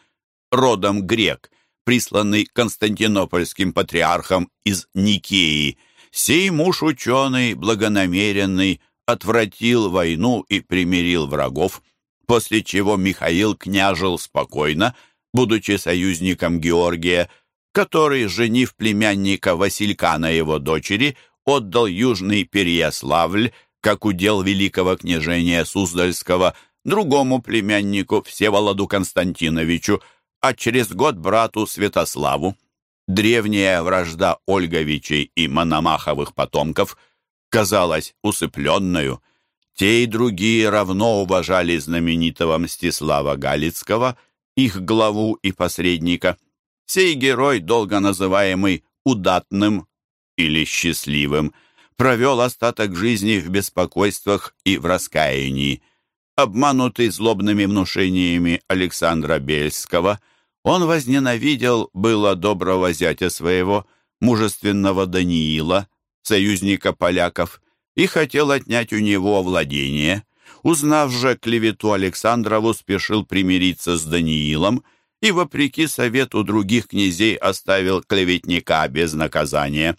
родом грек, присланный константинопольским патриархом из Никеи. Сей муж ученый, благонамеренный, отвратил войну и примирил врагов, после чего Михаил княжил спокойно, будучи союзником Георгия, который, женив племянника Василька на его дочери, отдал Южный Переяславль, как удел великого княжения Суздальского, другому племяннику Всеволоду Константиновичу, а через год брату Святославу. Древняя вражда Ольговичей и Мономаховых потомков казалась усыпленную. Те и другие равно уважали знаменитого Мстислава Галицкого, их главу и посредника. Сей герой, долго называемый «удатным» или «счастливым», провел остаток жизни в беспокойствах и в раскаянии. Обманутый злобными внушениями Александра Бельского – он возненавидел было доброго зятя своего, мужественного Даниила, союзника поляков, и хотел отнять у него владение. Узнав же клевету Александрову, спешил примириться с Даниилом и, вопреки совету других князей, оставил клеветника без наказания.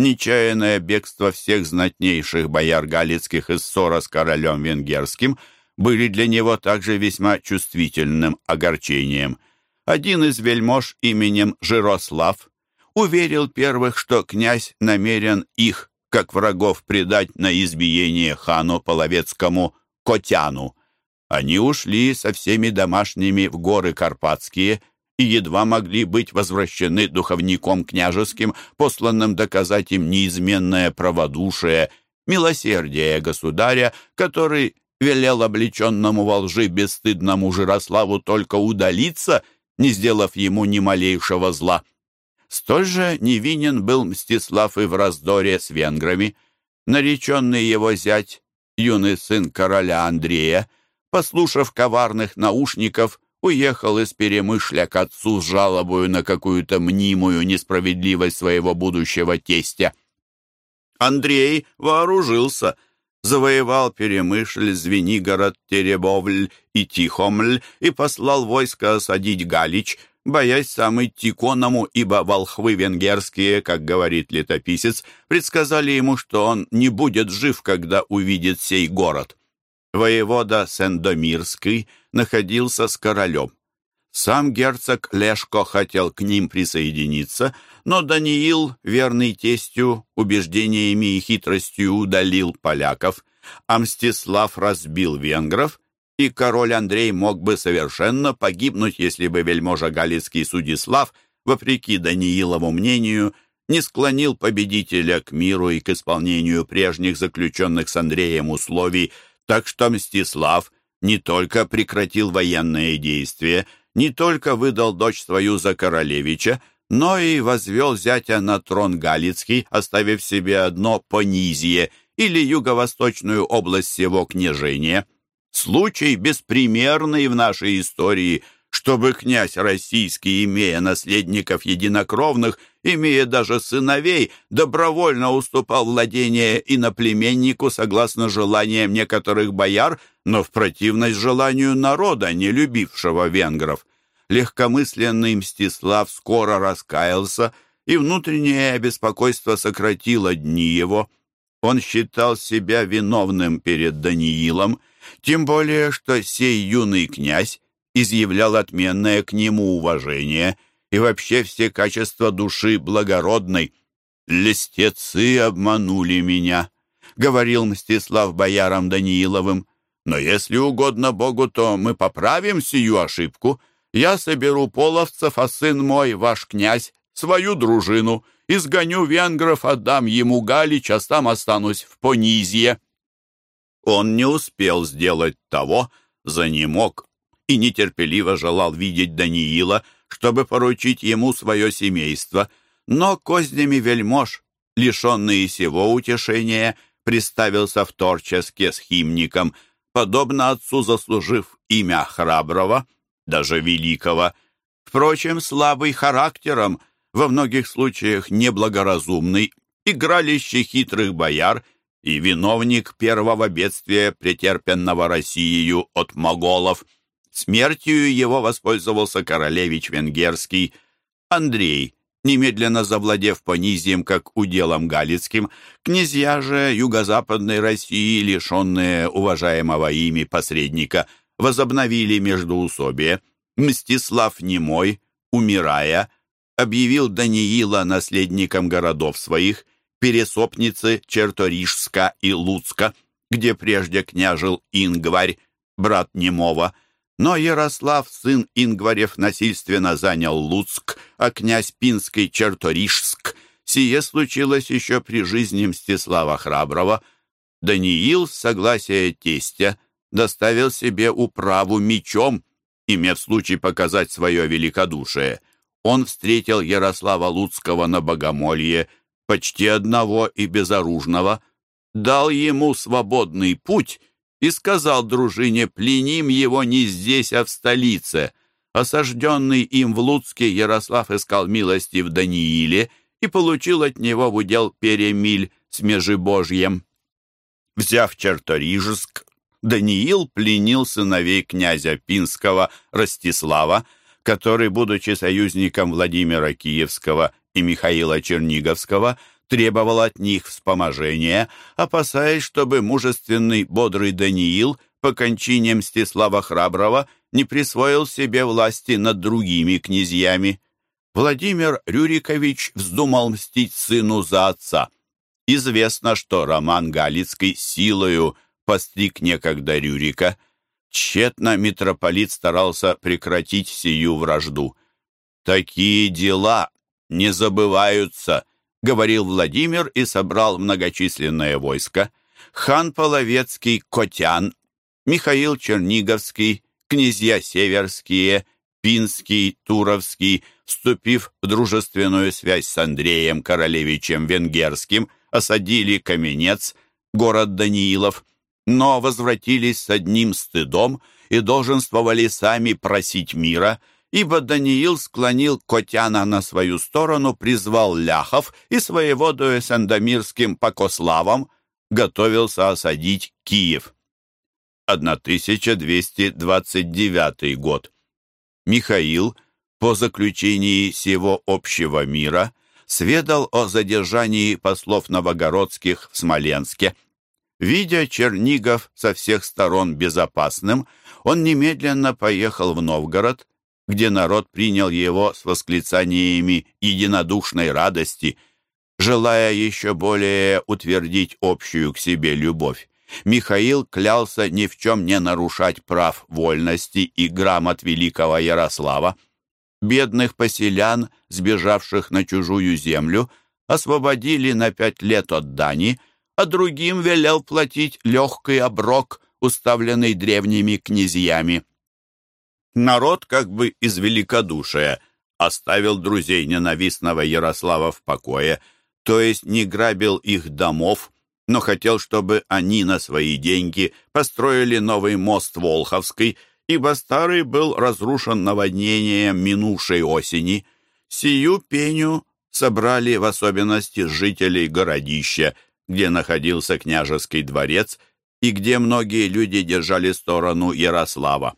Нечаянное бегство всех знатнейших бояр галицких из ссора с королем венгерским были для него также весьма чувствительным огорчением – один из вельмож именем Жирослав уверил первых, что князь намерен их, как врагов, предать на избиение хану Половецкому Котяну. Они ушли со всеми домашними в горы Карпатские и едва могли быть возвращены духовником княжеским, посланным доказать им неизменное праводушие, милосердие государя, который велел облеченному во лжи бесстыдному Жирославу только удалиться — не сделав ему ни малейшего зла. Столь же невинен был Мстислав и в раздоре с венграми. Нареченный его зять, юный сын короля Андрея, послушав коварных наушников, уехал из Перемышля к отцу с жалобою на какую-то мнимую несправедливость своего будущего тестя. Андрей вооружился — завоевал Перемышль, Звенигород, Теребовль и Тихомль и послал войско осадить Галич, боясь сам идти коному, ибо волхвы венгерские, как говорит летописец, предсказали ему, что он не будет жив, когда увидит сей город. Воевода Сендомирский находился с королем. Сам герцог Лешко хотел к ним присоединиться, но Даниил, верный тестю, убеждениями и хитростью удалил поляков, а Мстислав разбил венгров, и король Андрей мог бы совершенно погибнуть, если бы вельможа Галицкий Судислав, вопреки Даниилову мнению, не склонил победителя к миру и к исполнению прежних заключенных с Андреем условий, так что Мстислав не только прекратил военные действия, не только выдал дочь свою за королевича, но и возвел зятя на трон Галицкий, оставив себе одно Понизие или юго-восточную область всего княжения. Случай беспримерный в нашей истории, чтобы князь российский, имея наследников единокровных, имея даже сыновей, добровольно уступал владение иноплеменнику согласно желаниям некоторых бояр, но в противность желанию народа, не любившего венгров. Легкомысленный Мстислав скоро раскаялся, и внутреннее беспокойство сократило дни его. Он считал себя виновным перед Даниилом, тем более, что сей юный князь изъявлял отменное к нему уважение — и вообще все качества души благородной. «Листецы обманули меня», — говорил Мстислав боярам Данииловым. «Но если угодно Богу, то мы поправим сию ошибку. Я соберу половцев, а сын мой, ваш князь, свою дружину, изгоню венгров, отдам ему Галич, а сам останусь в Понизье». Он не успел сделать того, за не мог, и нетерпеливо желал видеть Даниила, чтобы поручить ему свое семейство, но кознями вельмож, лишенный сего утешения, приставился в Торческе с химником, подобно отцу заслужив имя храброго, даже великого, впрочем, слабый характером, во многих случаях неблагоразумный, игралище хитрых бояр и виновник первого бедствия, претерпенного Россией от моголов. Смертью его воспользовался королевич венгерский Андрей, немедленно завладев Понизием как уделом галицким, князья же юго-западной России, лишенные уважаемого ими посредника, возобновили междоусобие. Мстислав Немой, умирая, объявил Даниила наследником городов своих, Пересопницы, Черторижска и Луцка, где прежде княжил Ингварь, брат Немова, но Ярослав, сын Ингварев, насильственно занял Луцк, а князь Пинский — Черторижск. Сие случилось еще при жизни Мстислава Храброго. Даниил, с согласия тестя, доставил себе управу мечом, имев случай показать свое великодушие. Он встретил Ярослава Луцкого на Богомолье, почти одного и безоружного, дал ему свободный путь и сказал дружине, пленим его не здесь, а в столице. Осажденный им в Луцке, Ярослав искал милости в Данииле и получил от него в удел перемиль с Межибожьем. Взяв Черторижск, Даниил пленил сыновей князя Пинского Ростислава, который, будучи союзником Владимира Киевского и Михаила Черниговского, требовал от них вспоможения, опасаясь, чтобы мужественный, бодрый Даниил по кончине Мстислава Храброго не присвоил себе власти над другими князьями. Владимир Рюрикович вздумал мстить сыну за отца. Известно, что Роман Галицкий силою постриг некогда Рюрика. Тщетно митрополит старался прекратить сию вражду. «Такие дела не забываются», — говорил Владимир и собрал многочисленное войско. Хан Половецкий Котян, Михаил Черниговский, князья Северские, Пинский, Туровский, вступив в дружественную связь с Андреем Королевичем Венгерским, осадили Каменец, город Даниилов, но возвратились с одним стыдом и долженствовали сами просить мира — ибо Даниил склонил Котяна на свою сторону, призвал ляхов и своего Сандомирским Покославом готовился осадить Киев. 1229 год. Михаил, по заключении всего общего мира, сведал о задержании послов новогородских в Смоленске. Видя Чернигов со всех сторон безопасным, он немедленно поехал в Новгород, где народ принял его с восклицаниями единодушной радости, желая еще более утвердить общую к себе любовь. Михаил клялся ни в чем не нарушать прав вольности и грамот великого Ярослава. Бедных поселян, сбежавших на чужую землю, освободили на пять лет от дани, а другим велел платить легкий оброк, уставленный древними князьями. Народ как бы из великодушия оставил друзей ненавистного Ярослава в покое, то есть не грабил их домов, но хотел, чтобы они на свои деньги построили новый мост Волховский, ибо старый был разрушен наводнением минувшей осени. Сию пеню собрали в особенности жителей городища, где находился княжеский дворец и где многие люди держали сторону Ярослава.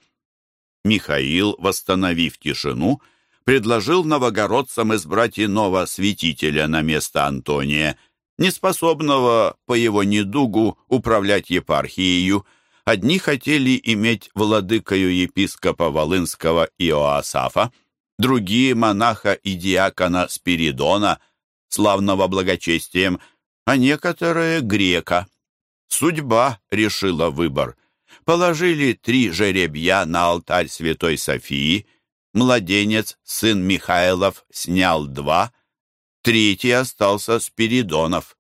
Михаил, восстановив тишину, предложил новогородцам избрать иного святителя на место Антония, неспособного по его недугу управлять епархией. Одни хотели иметь владыкою епископа Волынского Иоасафа, другие — монаха и диакона Спиридона, славного благочестием, а некоторые — грека. Судьба решила выбор положили три жеребья на алтарь Святой Софии, младенец, сын Михайлов, снял два, третий остался Спиридонов.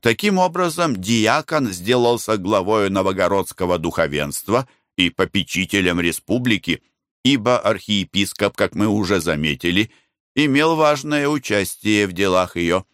Таким образом, диакон сделался главою новогородского духовенства и попечителем республики, ибо архиепископ, как мы уже заметили, имел важное участие в делах ее.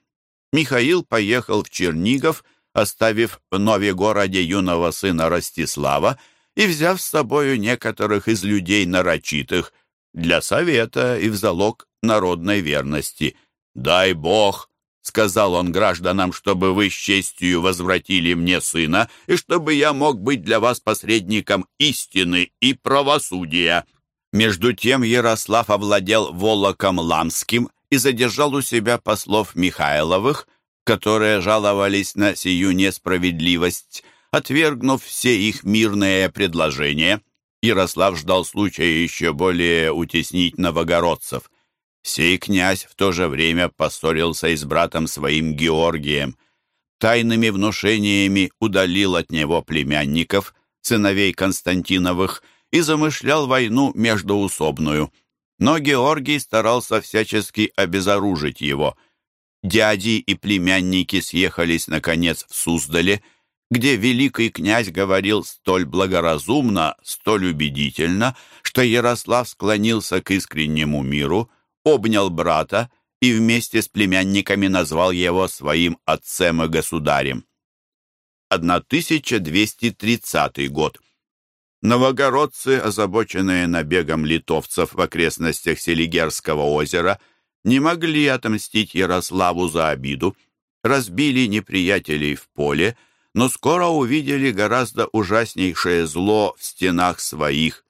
Михаил поехал в Чернигов, оставив в Новегороде юного сына Ростислава и взяв с собою некоторых из людей нарочитых для совета и в залог народной верности. «Дай Бог», — сказал он гражданам, «чтобы вы с честью возвратили мне сына, и чтобы я мог быть для вас посредником истины и правосудия». Между тем Ярослав овладел Волоком Ламским и задержал у себя послов Михайловых, которые жаловались на сию несправедливость, отвергнув все их мирные предложения. Ярослав ждал случая еще более утеснить новогородцев. Сей князь в то же время поссорился и с братом своим Георгием. Тайными внушениями удалил от него племянников, сыновей Константиновых, и замышлял войну междоусобную. Но Георгий старался всячески обезоружить его. Дяди и племянники съехались, наконец, в Суздале, где великий князь говорил столь благоразумно, столь убедительно, что Ярослав склонился к искреннему миру, обнял брата и вместе с племянниками назвал его своим отцем и государем. 1230 год. Новогородцы, озабоченные набегом литовцев в окрестностях Селигерского озера, не могли отомстить Ярославу за обиду, разбили неприятелей в поле, но скоро увидели гораздо ужаснейшее зло в стенах своих.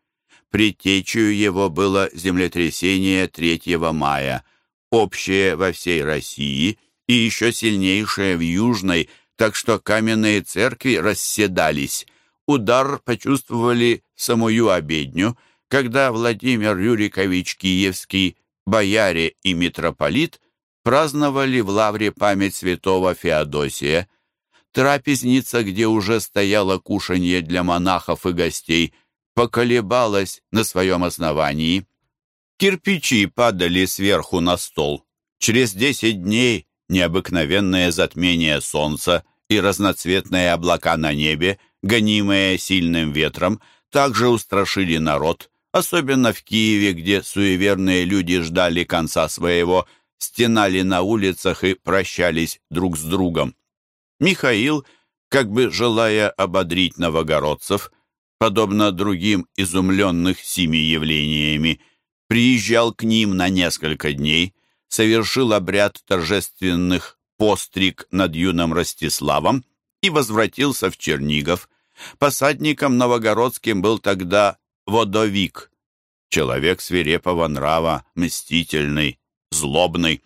Предтечью его было землетрясение 3 мая, общее во всей России и еще сильнейшее в Южной, так что каменные церкви расседались – Удар почувствовали самую обедню, когда Владимир Юрикович Киевский, бояре и митрополит праздновали в лавре память святого Феодосия. Трапезница, где уже стояло кушанье для монахов и гостей, поколебалась на своем основании. Кирпичи падали сверху на стол. Через десять дней необыкновенное затмение солнца и разноцветные облака на небе гонимые сильным ветром, также устрашили народ, особенно в Киеве, где суеверные люди ждали конца своего, стенали на улицах и прощались друг с другом. Михаил, как бы желая ободрить новогородцев, подобно другим изумленных сими явлениями, приезжал к ним на несколько дней, совершил обряд торжественных постриг над юным Ростиславом и возвратился в Чернигов. Посадником новогородским был тогда Водовик, человек свирепого нрава, мстительный, злобный.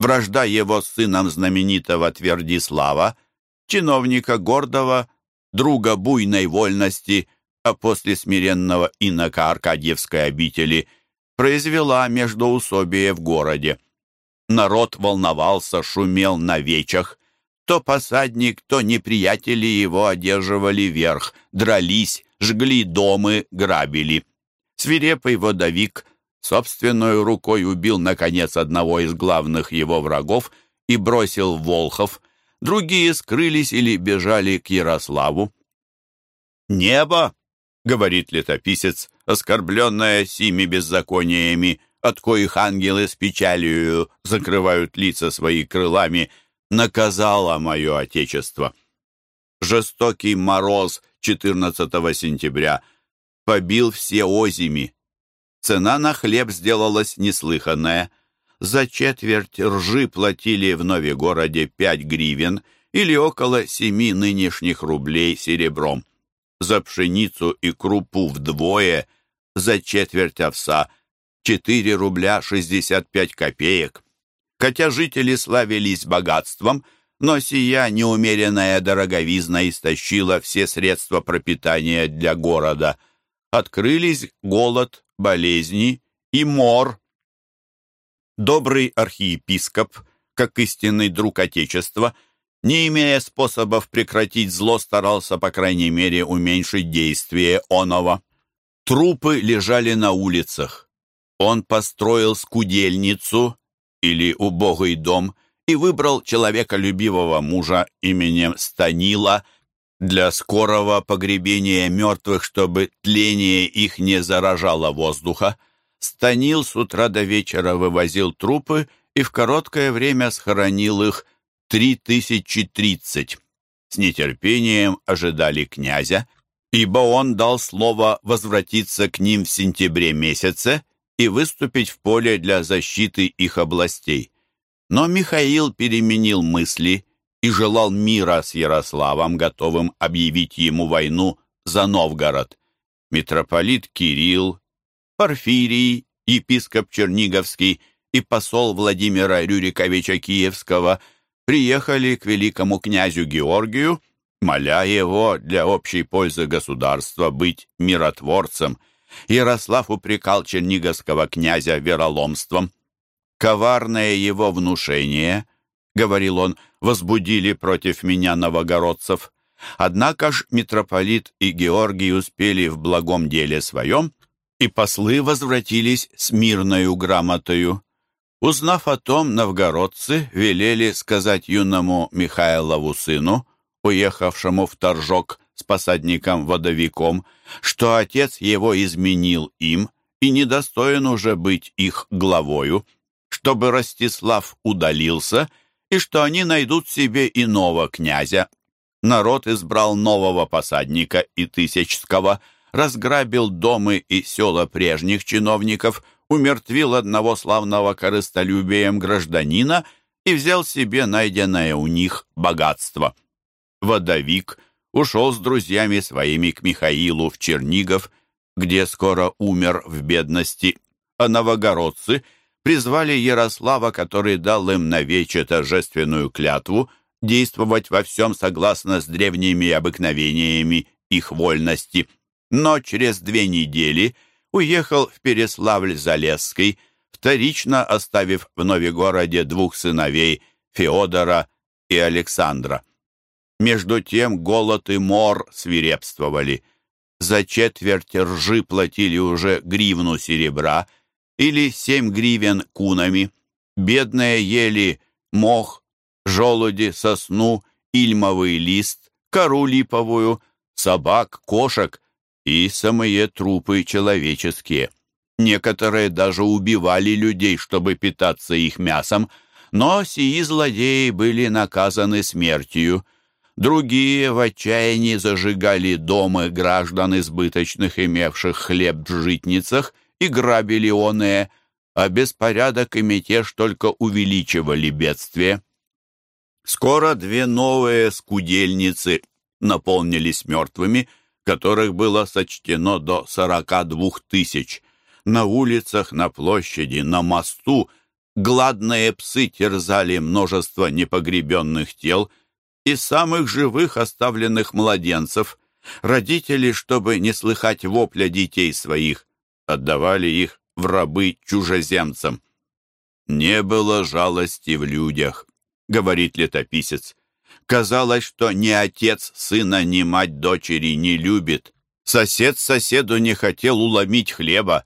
Вражда его с сыном знаменитого Твердислава, чиновника гордого, друга буйной вольности, а после смиренного инока Аркадьевской обители, произвела междоусобие в городе. Народ волновался, шумел на вечах, то посадник, то неприятели его одерживали верх, дрались, жгли домы, грабили. Свирепый водовик собственной рукой убил, наконец, одного из главных его врагов и бросил Волхов. Другие скрылись или бежали к Ярославу. «Небо!» — говорит летописец, оскорбленное сими беззакониями, от коих ангелы с печалью закрывают лица свои крылами — наказало мое отечество. Жестокий мороз 14 сентября побил все озими. Цена на хлеб сделалась неслыханная. За четверть ржи платили в Новегороде 5 гривен или около 7 нынешних рублей серебром. За пшеницу и крупу вдвое, за четверть овса 4 рубля 65 копеек. Хотя жители славились богатством, но сия неумеренная дороговизна истощила все средства пропитания для города. Открылись голод, болезни и мор. Добрый архиепископ, как истинный друг Отечества, не имея способов прекратить зло, старался, по крайней мере, уменьшить действие оного. Трупы лежали на улицах. Он построил скудельницу или убогий дом и выбрал человеколюбивого мужа именем Станила для скорого погребения мертвых, чтобы тление их не заражало воздуха. Станил с утра до вечера вывозил трупы и в короткое время схоронил их три тысячи тридцать. С нетерпением ожидали князя, ибо он дал слово возвратиться к ним в сентябре месяце и выступить в поле для защиты их областей. Но Михаил переменил мысли и желал мира с Ярославом, готовым объявить ему войну за Новгород. Митрополит Кирилл, Порфирий, епископ Черниговский и посол Владимира Рюриковича Киевского приехали к великому князю Георгию, моля его для общей пользы государства быть миротворцем – Ярослав упрекал черниговского князя вероломством. «Коварное его внушение», — говорил он, — «возбудили против меня новогородцев. Однако ж митрополит и Георгий успели в благом деле своем, и послы возвратились с мирною грамотою. Узнав о том, новгородцы велели сказать юному Михайлову сыну, уехавшему в Торжок, с посадником-водовиком, что отец его изменил им и недостоин уже быть их главою, чтобы Ростислав удалился и что они найдут себе иного князя. Народ избрал нового посадника и Тысячского, разграбил домы и села прежних чиновников, умертвил одного славного корыстолюбием гражданина и взял себе найденное у них богатство. Водовик ушел с друзьями своими к Михаилу в Чернигов, где скоро умер в бедности, а новогородцы призвали Ярослава, который дал им на вече торжественную клятву действовать во всем согласно с древними обыкновениями их вольности. Но через две недели уехал в Переславль-Залесский, вторично оставив в Новегороде двух сыновей Феодора и Александра. Между тем голод и мор свирепствовали. За четверть ржи платили уже гривну серебра или семь гривен кунами. Бедные ели мох, желуди, сосну, ильмовый лист, кору липовую, собак, кошек и самые трупы человеческие. Некоторые даже убивали людей, чтобы питаться их мясом, но сии злодеи были наказаны смертью – Другие в отчаянии зажигали дома граждан избыточных, имевших хлеб в житницах, и грабили оные, а беспорядок и мятеж только увеличивали бедствие. Скоро две новые скудельницы наполнились мертвыми, которых было сочтено до сорока двух тысяч. На улицах, на площади, на мосту гладные псы терзали множество непогребенных тел — из самых живых оставленных младенцев. Родители, чтобы не слыхать вопля детей своих, отдавали их в рабы чужеземцам. «Не было жалости в людях», — говорит летописец. «Казалось, что ни отец сына, ни мать дочери не любит. Сосед соседу не хотел уломить хлеба.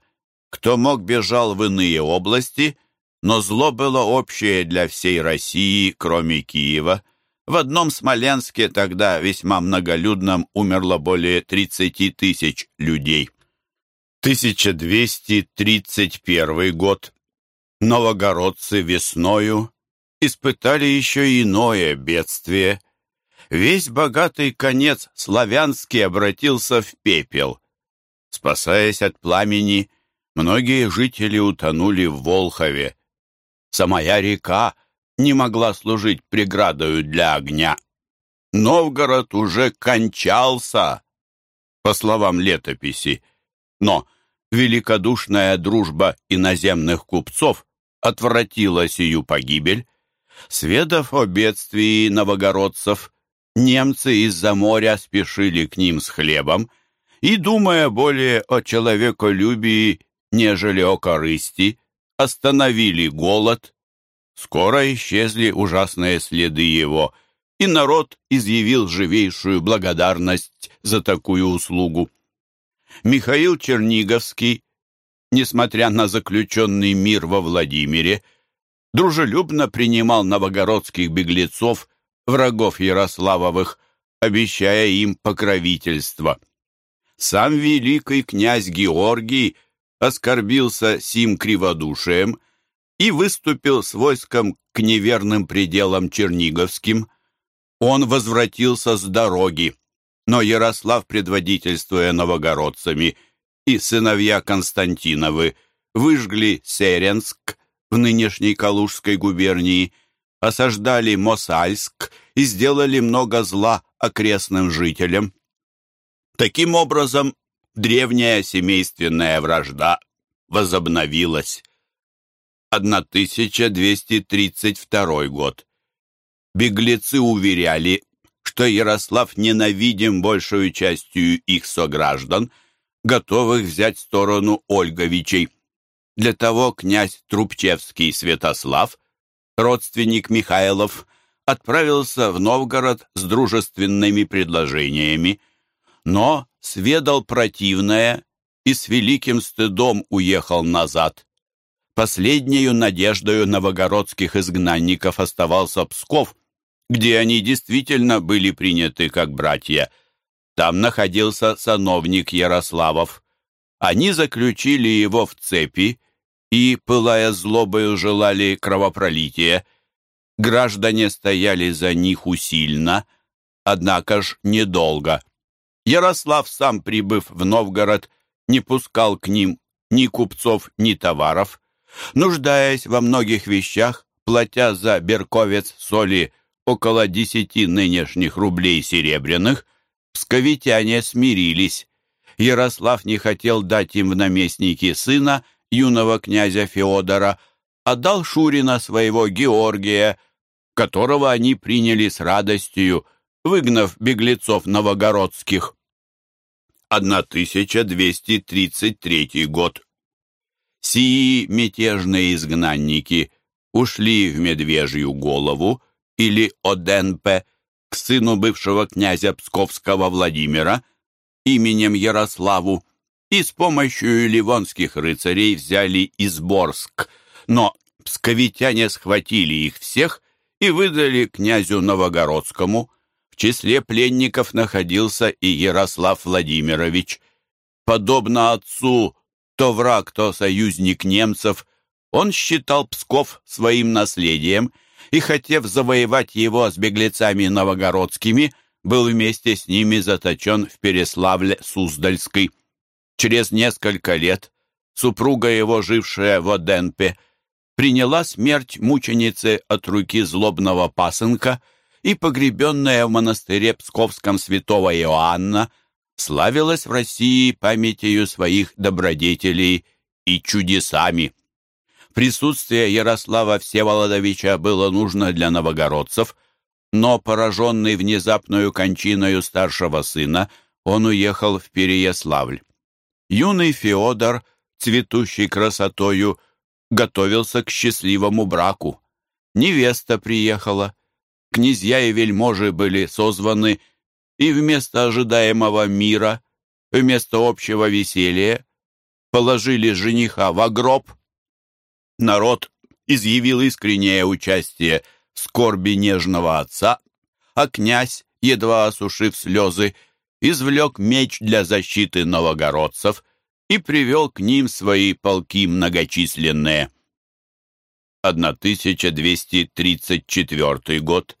Кто мог, бежал в иные области, но зло было общее для всей России, кроме Киева. В одном Смоленске, тогда весьма многолюдном, умерло более 30 тысяч людей. 1231 год. Новогородцы весною испытали еще иное бедствие. Весь богатый конец славянский обратился в пепел. Спасаясь от пламени, многие жители утонули в Волхове. Самая река не могла служить преградою для огня. Новгород уже кончался, по словам летописи, но великодушная дружба иноземных купцов отвратила сию погибель. Сведав о бедствии новогородцев, немцы из-за моря спешили к ним с хлебом и, думая более о человеколюбии, нежели о корысти, остановили голод Скоро исчезли ужасные следы его, и народ изъявил живейшую благодарность за такую услугу. Михаил Черниговский несмотря на заключенный мир во Владимире, дружелюбно принимал новогородских беглецов, врагов Ярославовых, обещая им покровительство. Сам великий князь Георгий оскорбился сим криводушием и выступил с войском к неверным пределам Черниговским. Он возвратился с дороги, но Ярослав, предводительствуя новогородцами, и сыновья Константиновы выжгли Серенск в нынешней Калужской губернии, осаждали Мосальск и сделали много зла окрестным жителям. Таким образом, древняя семейственная вражда возобновилась. 1232 год. Беглецы уверяли, что Ярослав ненавидим большую частью их сограждан, готовых взять сторону Ольговичей. Для того князь Трубчевский Святослав, родственник Михайлов, отправился в Новгород с дружественными предложениями, но сведал противное и с великим стыдом уехал назад. Последнею надеждою новогородских изгнанников оставался Псков, где они действительно были приняты как братья. Там находился сановник Ярославов. Они заключили его в цепи и, пылая злобою, желали кровопролития. Граждане стояли за них усильно, однако ж недолго. Ярослав, сам прибыв в Новгород, не пускал к ним ни купцов, ни товаров, нуждаясь во многих вещах, платя за берковец соли около десяти нынешних рублей серебряных, псковитяне смирились. Ярослав не хотел дать им в наместники сына, юного князя Феодора, отдал Шурина своего Георгия, которого они приняли с радостью, выгнав беглецов новогородских. 1233 год. Сии мятежные изгнанники ушли в Медвежью голову или Оденпе к сыну бывшего князя Псковского Владимира именем Ярославу и с помощью ливонских рыцарей взяли Изборск, но псковитяне схватили их всех и выдали князю Новогородскому. В числе пленников находился и Ярослав Владимирович. Подобно отцу, то враг, то союзник немцев, он считал Псков своим наследием и, хотев завоевать его с беглецами новогородскими, был вместе с ними заточен в Переславле-Суздальской. Через несколько лет супруга его, жившая в Оденпе, приняла смерть мученицы от руки злобного пасынка и, погребенная в монастыре Псковском святого Иоанна, славилась в России памятью своих добродетелей и чудесами. Присутствие Ярослава Всеволодовича было нужно для новогородцев, но, пораженный внезапную кончиною старшего сына, он уехал в Переяславль. Юный Феодор, цветущий красотою, готовился к счастливому браку. Невеста приехала, князья и вельможи были созваны, и вместо ожидаемого мира, вместо общего веселья, положили жениха в гроб. Народ изъявил искреннее участие в скорби нежного отца, а князь, едва осушив слезы, извлек меч для защиты новогородцев и привел к ним свои полки многочисленные. 1234 год.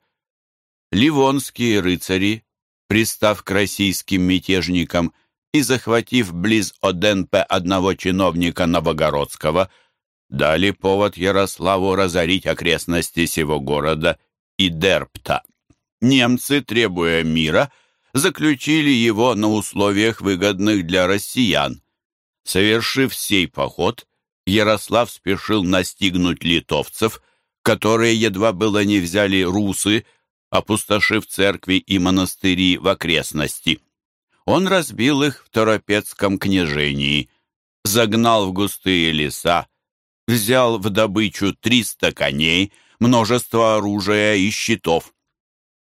Ливонские рыцари, пристав к российским мятежникам и захватив близ Оденпе одного чиновника Новогородского, дали повод Ярославу разорить окрестности сего города и Дерпта. Немцы, требуя мира, заключили его на условиях, выгодных для россиян. Совершив сей поход, Ярослав спешил настигнуть литовцев, которые едва было не взяли русы, опустошив церкви и монастыри в окрестности. Он разбил их в Торопецком княжении, загнал в густые леса, взял в добычу триста коней, множество оружия и щитов.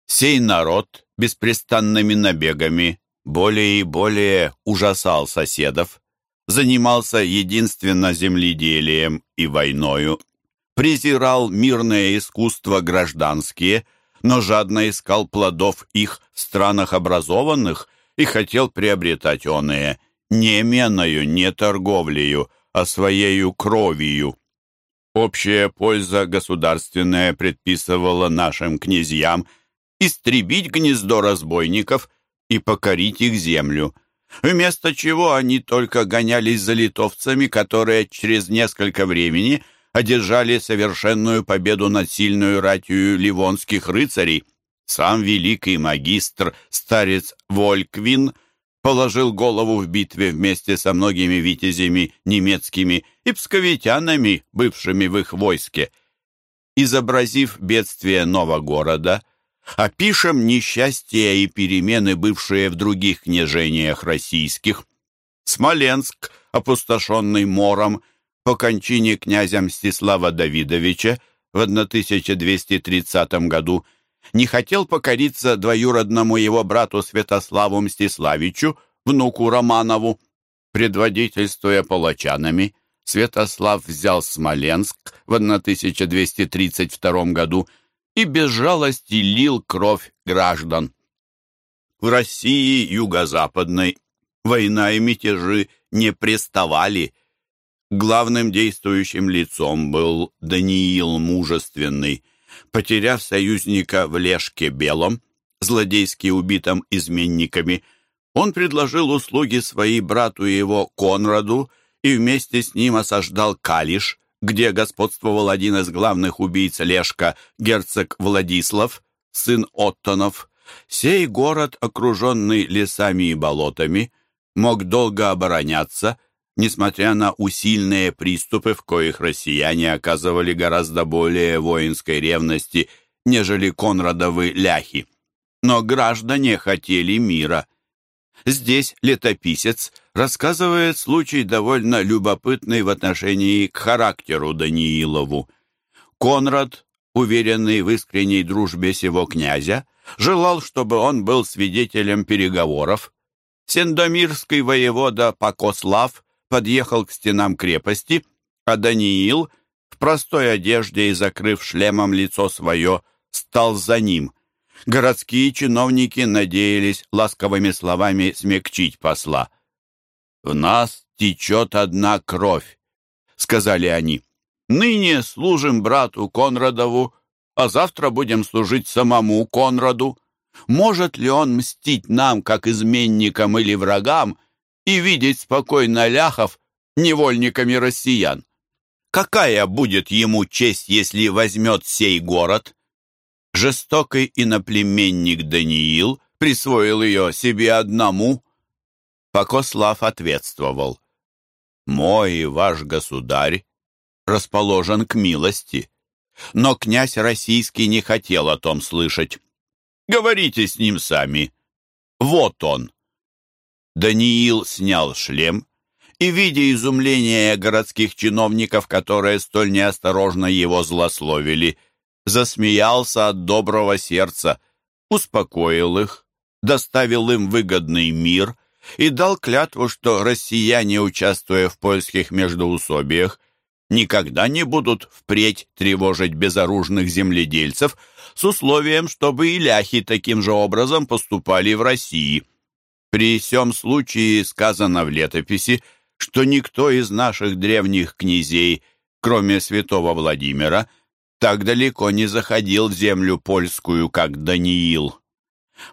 Сей народ беспрестанными набегами более и более ужасал соседов. занимался единственно земледелием и войною, презирал мирное искусство гражданские, но жадно искал плодов их в странах образованных и хотел приобретать оные не меною, не торговлею, а своею кровью. Общая польза государственная предписывала нашим князьям истребить гнездо разбойников и покорить их землю, вместо чего они только гонялись за литовцами, которые через несколько времени одержали совершенную победу над сильную ратью ливонских рыцарей. Сам великий магистр, старец Вольквин, положил голову в битве вместе со многими витязями немецкими и псковитянами, бывшими в их войске. Изобразив бедствие нового города, опишем несчастья и перемены, бывшие в других княжениях российских. Смоленск, опустошенный мором, по кончине князя Мстислава Давидовича в 1230 году не хотел покориться двоюродному его брату Святославу Мстиславичу, внуку Романову. Предводительствуя палачанами, Святослав взял Смоленск в 1232 году и без жалости лил кровь граждан. В России юго-западной война и мятежи не приставали. Главным действующим лицом был Даниил Мужественный – Потеряв союзника в Лешке Белом, злодейски убитом изменниками, он предложил услуги своей брату его Конраду и вместе с ним осаждал Калиш, где господствовал один из главных убийц Лешка, герцог Владислав, сын Оттонов. Сей город, окруженный лесами и болотами, мог долго обороняться – несмотря на усильные приступы, в коих россияне оказывали гораздо более воинской ревности, нежели Конрадовы ляхи. Но граждане хотели мира. Здесь летописец рассказывает случай довольно любопытный в отношении к характеру Даниилову. Конрад, уверенный в искренней дружбе сего князя, желал, чтобы он был свидетелем переговоров. Сендомирский воевода Покослав подъехал к стенам крепости, а Даниил, в простой одежде и закрыв шлемом лицо свое, стал за ним. Городские чиновники надеялись ласковыми словами смягчить посла. «В нас течет одна кровь», — сказали они. «Ныне служим брату Конрадову, а завтра будем служить самому Конраду. Может ли он мстить нам, как изменникам или врагам, и видеть спокойно ляхов невольниками россиян. Какая будет ему честь, если возьмет сей город? Жестокий иноплеменник Даниил присвоил ее себе одному. Покослав ответствовал. «Мой и ваш государь расположен к милости, но князь российский не хотел о том слышать. Говорите с ним сами. Вот он». Даниил снял шлем и, видя изумление городских чиновников, которые столь неосторожно его злословили, засмеялся от доброго сердца, успокоил их, доставил им выгодный мир и дал клятву, что россияне, участвуя в польских междоусобиях, никогда не будут впредь тревожить безоружных земледельцев с условием, чтобы и ляхи таким же образом поступали в России – при всем случае сказано в летописи, что никто из наших древних князей, кроме святого Владимира, так далеко не заходил в землю польскую, как Даниил.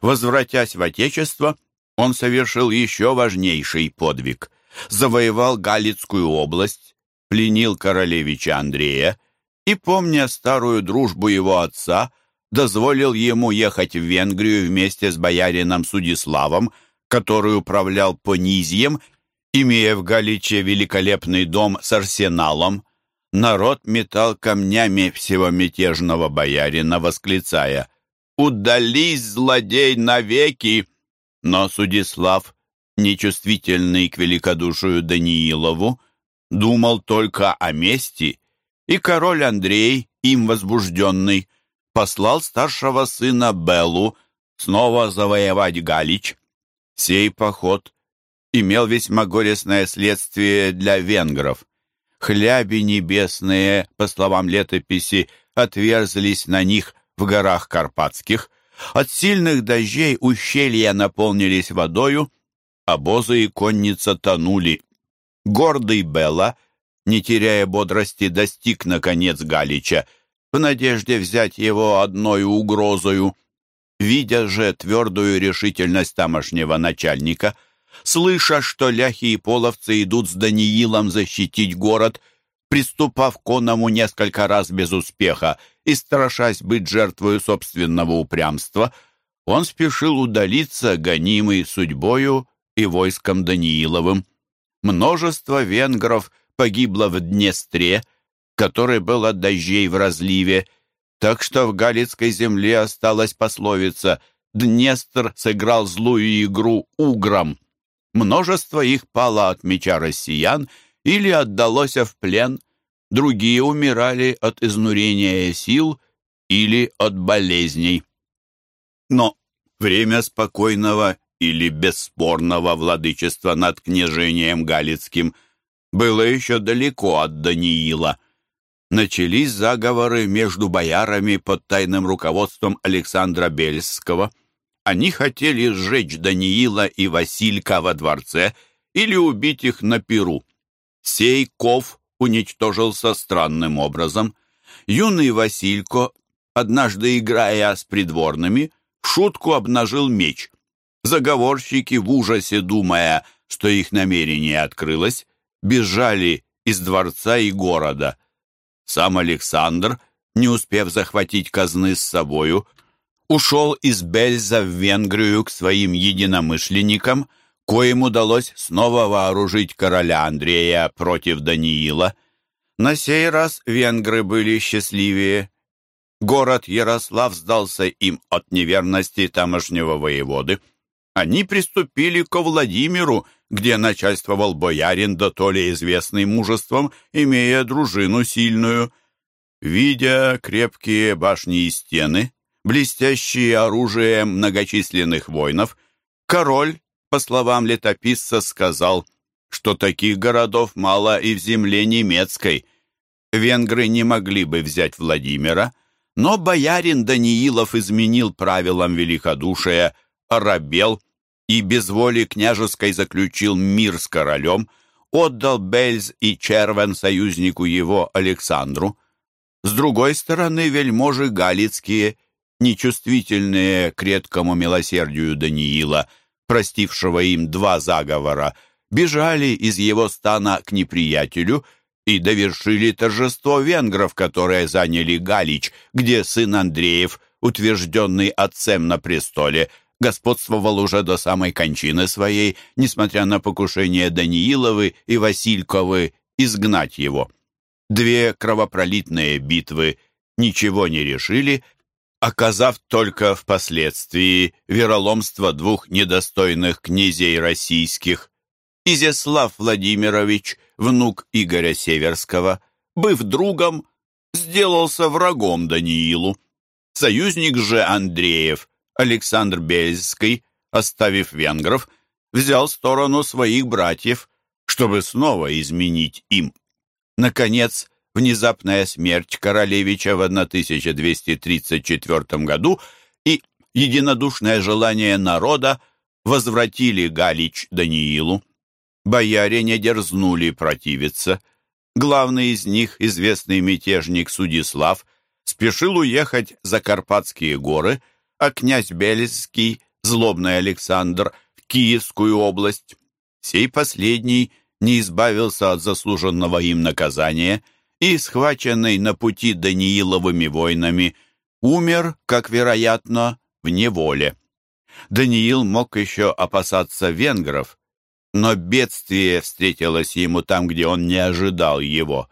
Возвратясь в Отечество, он совершил еще важнейший подвиг. Завоевал Галицкую область, пленил королевича Андрея и, помня старую дружбу его отца, дозволил ему ехать в Венгрию вместе с боярином Судиславом, который управлял Понизием, имея в Галиче великолепный дом с арсеналом, народ метал камнями всего мятежного боярина, восклицая «Удались, злодей, навеки!» Но Судислав, нечувствительный к великодушию Даниилову, думал только о мести, и король Андрей, им возбужденный, послал старшего сына Беллу снова завоевать Галич, Сей поход имел весьма горестное следствие для венгров. Хляби небесные, по словам летописи, отверзлись на них в горах Карпатских. От сильных дождей ущелья наполнились водою, обозы и конница тонули. Гордый Белла, не теряя бодрости, достиг, наконец, Галича, в надежде взять его одной угрозою. Видя же твердую решительность тамошнего начальника, слыша, что ляхи и половцы идут с Даниилом защитить город, приступав к оному несколько раз без успеха и страшась быть жертвою собственного упрямства, он спешил удалиться, гонимый судьбою и войском Данииловым. Множество венгров погибло в Днестре, который был от дождей в разливе, так что в Галицкой земле осталась пословица «Днестр сыграл злую игру угром». Множество их пало от меча россиян или отдалось в плен, другие умирали от изнурения сил или от болезней. Но время спокойного или бесспорного владычества над княжением Галицким было еще далеко от Даниила – начались заговоры между боярами под тайным руководством Александра Бельского. Они хотели сжечь Даниила и Василька во дворце или убить их на Перу. Сей ков уничтожился странным образом. Юный Василько, однажды играя с придворными, в шутку обнажил меч. Заговорщики, в ужасе думая, что их намерение открылось, бежали из дворца и города. Сам Александр, не успев захватить казны с собою, ушел из Бельза в Венгрию к своим единомышленникам, коим удалось снова вооружить короля Андрея против Даниила. На сей раз венгры были счастливее. Город Ярослав сдался им от неверности тамошнего воеводы. Они приступили ко Владимиру, где начальствовал боярин, да то ли известный мужеством, имея дружину сильную. Видя крепкие башни и стены, блестящие оружием многочисленных воинов, король, по словам летописца, сказал, что таких городов мало и в земле немецкой. Венгры не могли бы взять Владимира, но боярин Даниилов изменил правилам великодушия, оробел и без воли княжеской заключил мир с королем, отдал Бельз и Червен союзнику его Александру. С другой стороны, вельможи галицкие, нечувствительные к редкому милосердию Даниила, простившего им два заговора, бежали из его стана к неприятелю и довершили торжество венгров, которые заняли Галич, где сын Андреев, утвержденный отцем на престоле, господствовал уже до самой кончины своей, несмотря на покушение Данииловы и Васильковы изгнать его. Две кровопролитные битвы ничего не решили, оказав только впоследствии вероломство двух недостойных князей российских. Изяслав Владимирович, внук Игоря Северского, быв другом, сделался врагом Даниилу. Союзник же Андреев Александр Бельский, оставив венгров, взял сторону своих братьев, чтобы снова изменить им. Наконец, внезапная смерть королевича в 1234 году и единодушное желание народа возвратили Галич Даниилу. Бояре не дерзнули противиться. Главный из них, известный мятежник Судислав, спешил уехать за Карпатские горы – а князь Бельский, злобный Александр, в Киевскую область. Сей последний не избавился от заслуженного им наказания и, схваченный на пути Данииловыми войнами, умер, как вероятно, в неволе. Даниил мог еще опасаться венгров, но бедствие встретилось ему там, где он не ожидал его.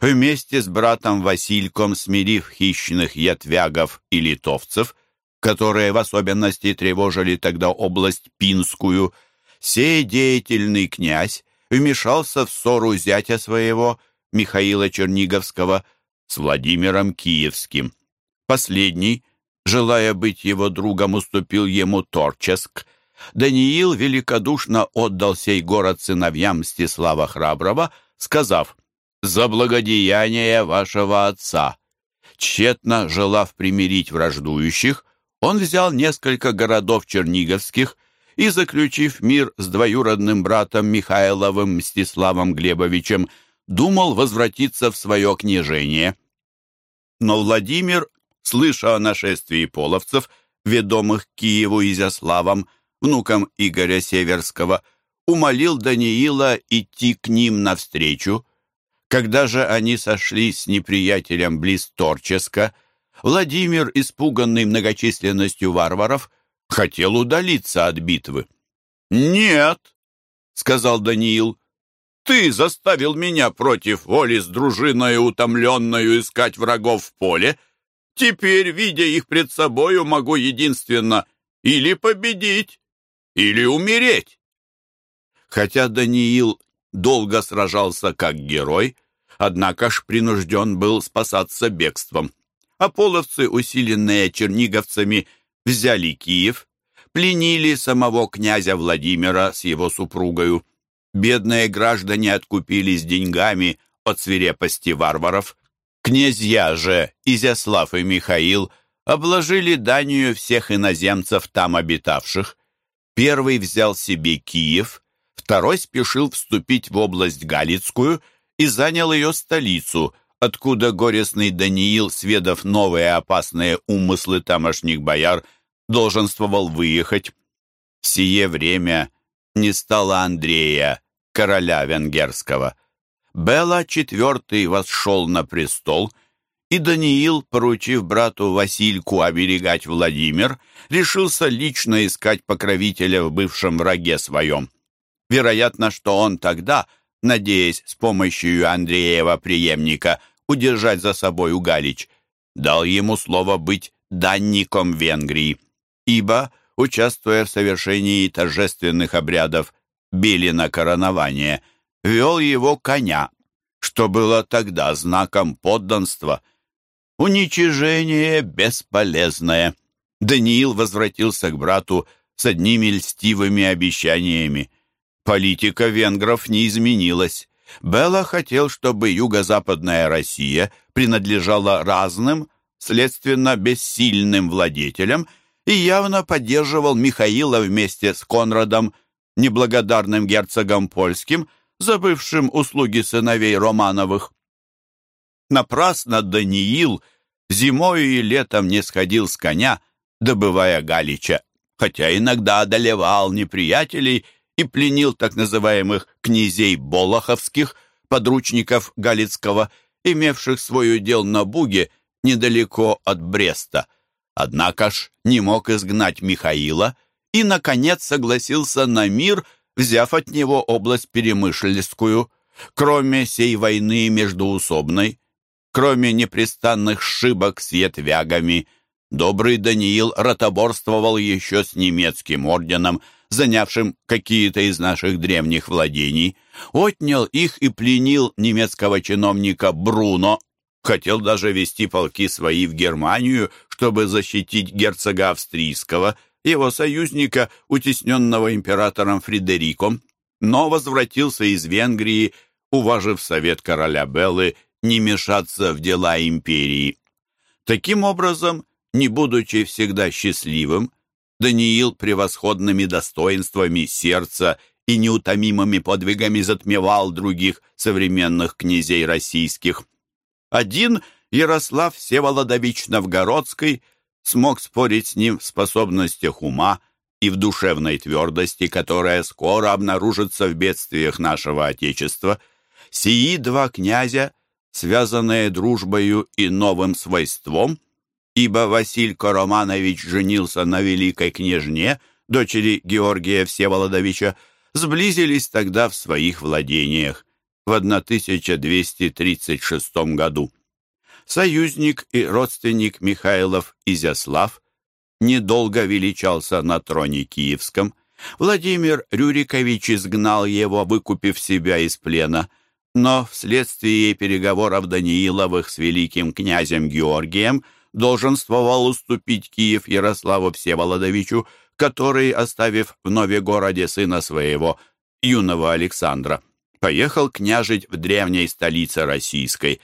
Вместе с братом Васильком, смирив хищных ятвягов и литовцев, которые в особенности тревожили тогда область Пинскую, сей деятельный князь вмешался в ссору зятя своего, Михаила Черниговского, с Владимиром Киевским. Последний, желая быть его другом, уступил ему Торческ, Даниил великодушно отдал сей город сыновьям Мстислава Храброго, сказав «За благодеяние вашего отца». Тщетно желав примирить враждующих, он взял несколько городов черниговских и, заключив мир с двоюродным братом Михайловым Мстиславом Глебовичем, думал возвратиться в свое княжение. Но Владимир, слыша о нашествии половцев, ведомых Киеву Изяславом, внуком Игоря Северского, умолил Даниила идти к ним навстречу. Когда же они сошли с неприятелем близ Торческа, Владимир, испуганный многочисленностью варваров, хотел удалиться от битвы. «Нет», — сказал Даниил, — «ты заставил меня против воли с дружиной утомленную искать врагов в поле. Теперь, видя их пред собою, могу единственно или победить, или умереть». Хотя Даниил долго сражался как герой, однако ж принужден был спасаться бегством. А половцы, усиленные черниговцами, взяли Киев, пленили самого князя Владимира с его супругою. Бедные граждане откупились деньгами от свирепости варваров. Князья же, Изяслав и Михаил, обложили данью всех иноземцев там обитавших. Первый взял себе Киев, второй спешил вступить в область Галицкую и занял ее столицу, откуда горестный Даниил, сведав новые опасные умыслы тамошних бояр, долженствовал выехать. В сие время не стало Андрея, короля венгерского. Бела IV восшел на престол, и Даниил, поручив брату Васильку оберегать Владимир, решился лично искать покровителя в бывшем враге своем. Вероятно, что он тогда, надеясь с помощью Андреева преемника удержать за собой Угалич, дал ему слово быть данником Венгрии ибо, участвуя в совершении торжественных обрядов Белина коронования, вел его коня, что было тогда знаком подданства. Уничижение бесполезное. Даниил возвратился к брату с одними льстивыми обещаниями. Политика венгров не изменилась. Белла хотел, чтобы юго-западная Россия принадлежала разным, следственно, бессильным владетелям, и явно поддерживал Михаила вместе с Конрадом, неблагодарным герцогом польским, забывшим услуги сыновей Романовых. Напрасно Даниил зимою и летом не сходил с коня, добывая Галича, хотя иногда одолевал неприятелей и пленил так называемых князей Болоховских, подручников Галицкого, имевших свой удел на Буге недалеко от Бреста. Однако ж не мог изгнать Михаила и, наконец, согласился на мир, взяв от него область Перемышльскую. Кроме сей войны междуусобной, кроме непрестанных шибок с ятвягами, добрый Даниил ротоборствовал еще с немецким орденом, занявшим какие-то из наших древних владений, отнял их и пленил немецкого чиновника Бруно, хотел даже вести полки свои в Германию, чтобы защитить герцога австрийского, его союзника, утесненного императором Фредериком, но возвратился из Венгрии, уважив совет короля Беллы не мешаться в дела империи. Таким образом, не будучи всегда счастливым, Даниил превосходными достоинствами сердца и неутомимыми подвигами затмевал других современных князей российских – один Ярослав Всеволодович Новгородский смог спорить с ним в способностях ума и в душевной твердости, которая скоро обнаружится в бедствиях нашего Отечества. Сии два князя, связанные дружбою и новым свойством, ибо Василько Романович женился на великой княжне, дочери Георгия Всеволодовича, сблизились тогда в своих владениях в 1236 году. Союзник и родственник Михайлов Изяслав недолго величался на троне киевском. Владимир Рюрикович изгнал его, выкупив себя из плена, но вследствие переговоров Данииловых с великим князем Георгием долженствовал уступить Киев Ярославу Всеволодовичу, который, оставив в Новегороде сына своего, юного Александра, поехал княжить в древней столице российской,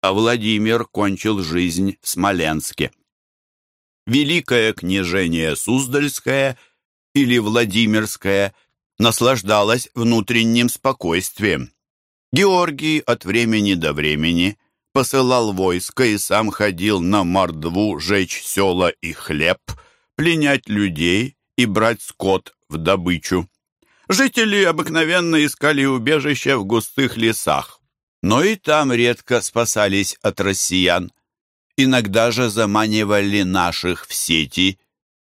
а Владимир кончил жизнь в Смоленске. Великое княжение Суздальское или Владимирское наслаждалось внутренним спокойствием. Георгий от времени до времени посылал войско и сам ходил на мордву жечь села и хлеб, пленять людей и брать скот в добычу. Жители обыкновенно искали убежище в густых лесах, но и там редко спасались от россиян. Иногда же заманивали наших в сети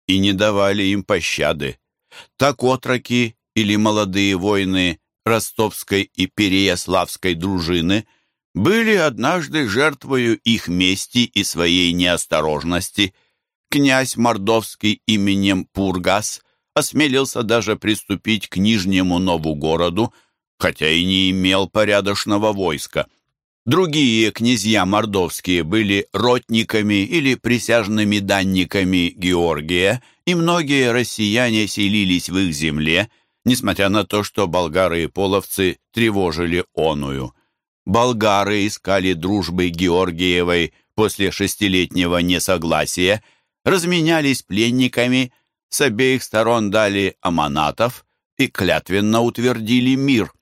и не давали им пощады. Так отроки или молодые воины ростовской и переяславской дружины были однажды жертвою их мести и своей неосторожности – князь Мордовский именем Пургас осмелился даже приступить к Нижнему Нову-городу, хотя и не имел порядочного войска. Другие князья мордовские были ротниками или присяжными данниками Георгия, и многие россияне селились в их земле, несмотря на то, что болгары и половцы тревожили оную. Болгары искали дружбы Георгиевой после шестилетнего несогласия – разменялись пленниками, с обеих сторон дали аманатов и клятвенно утвердили мир.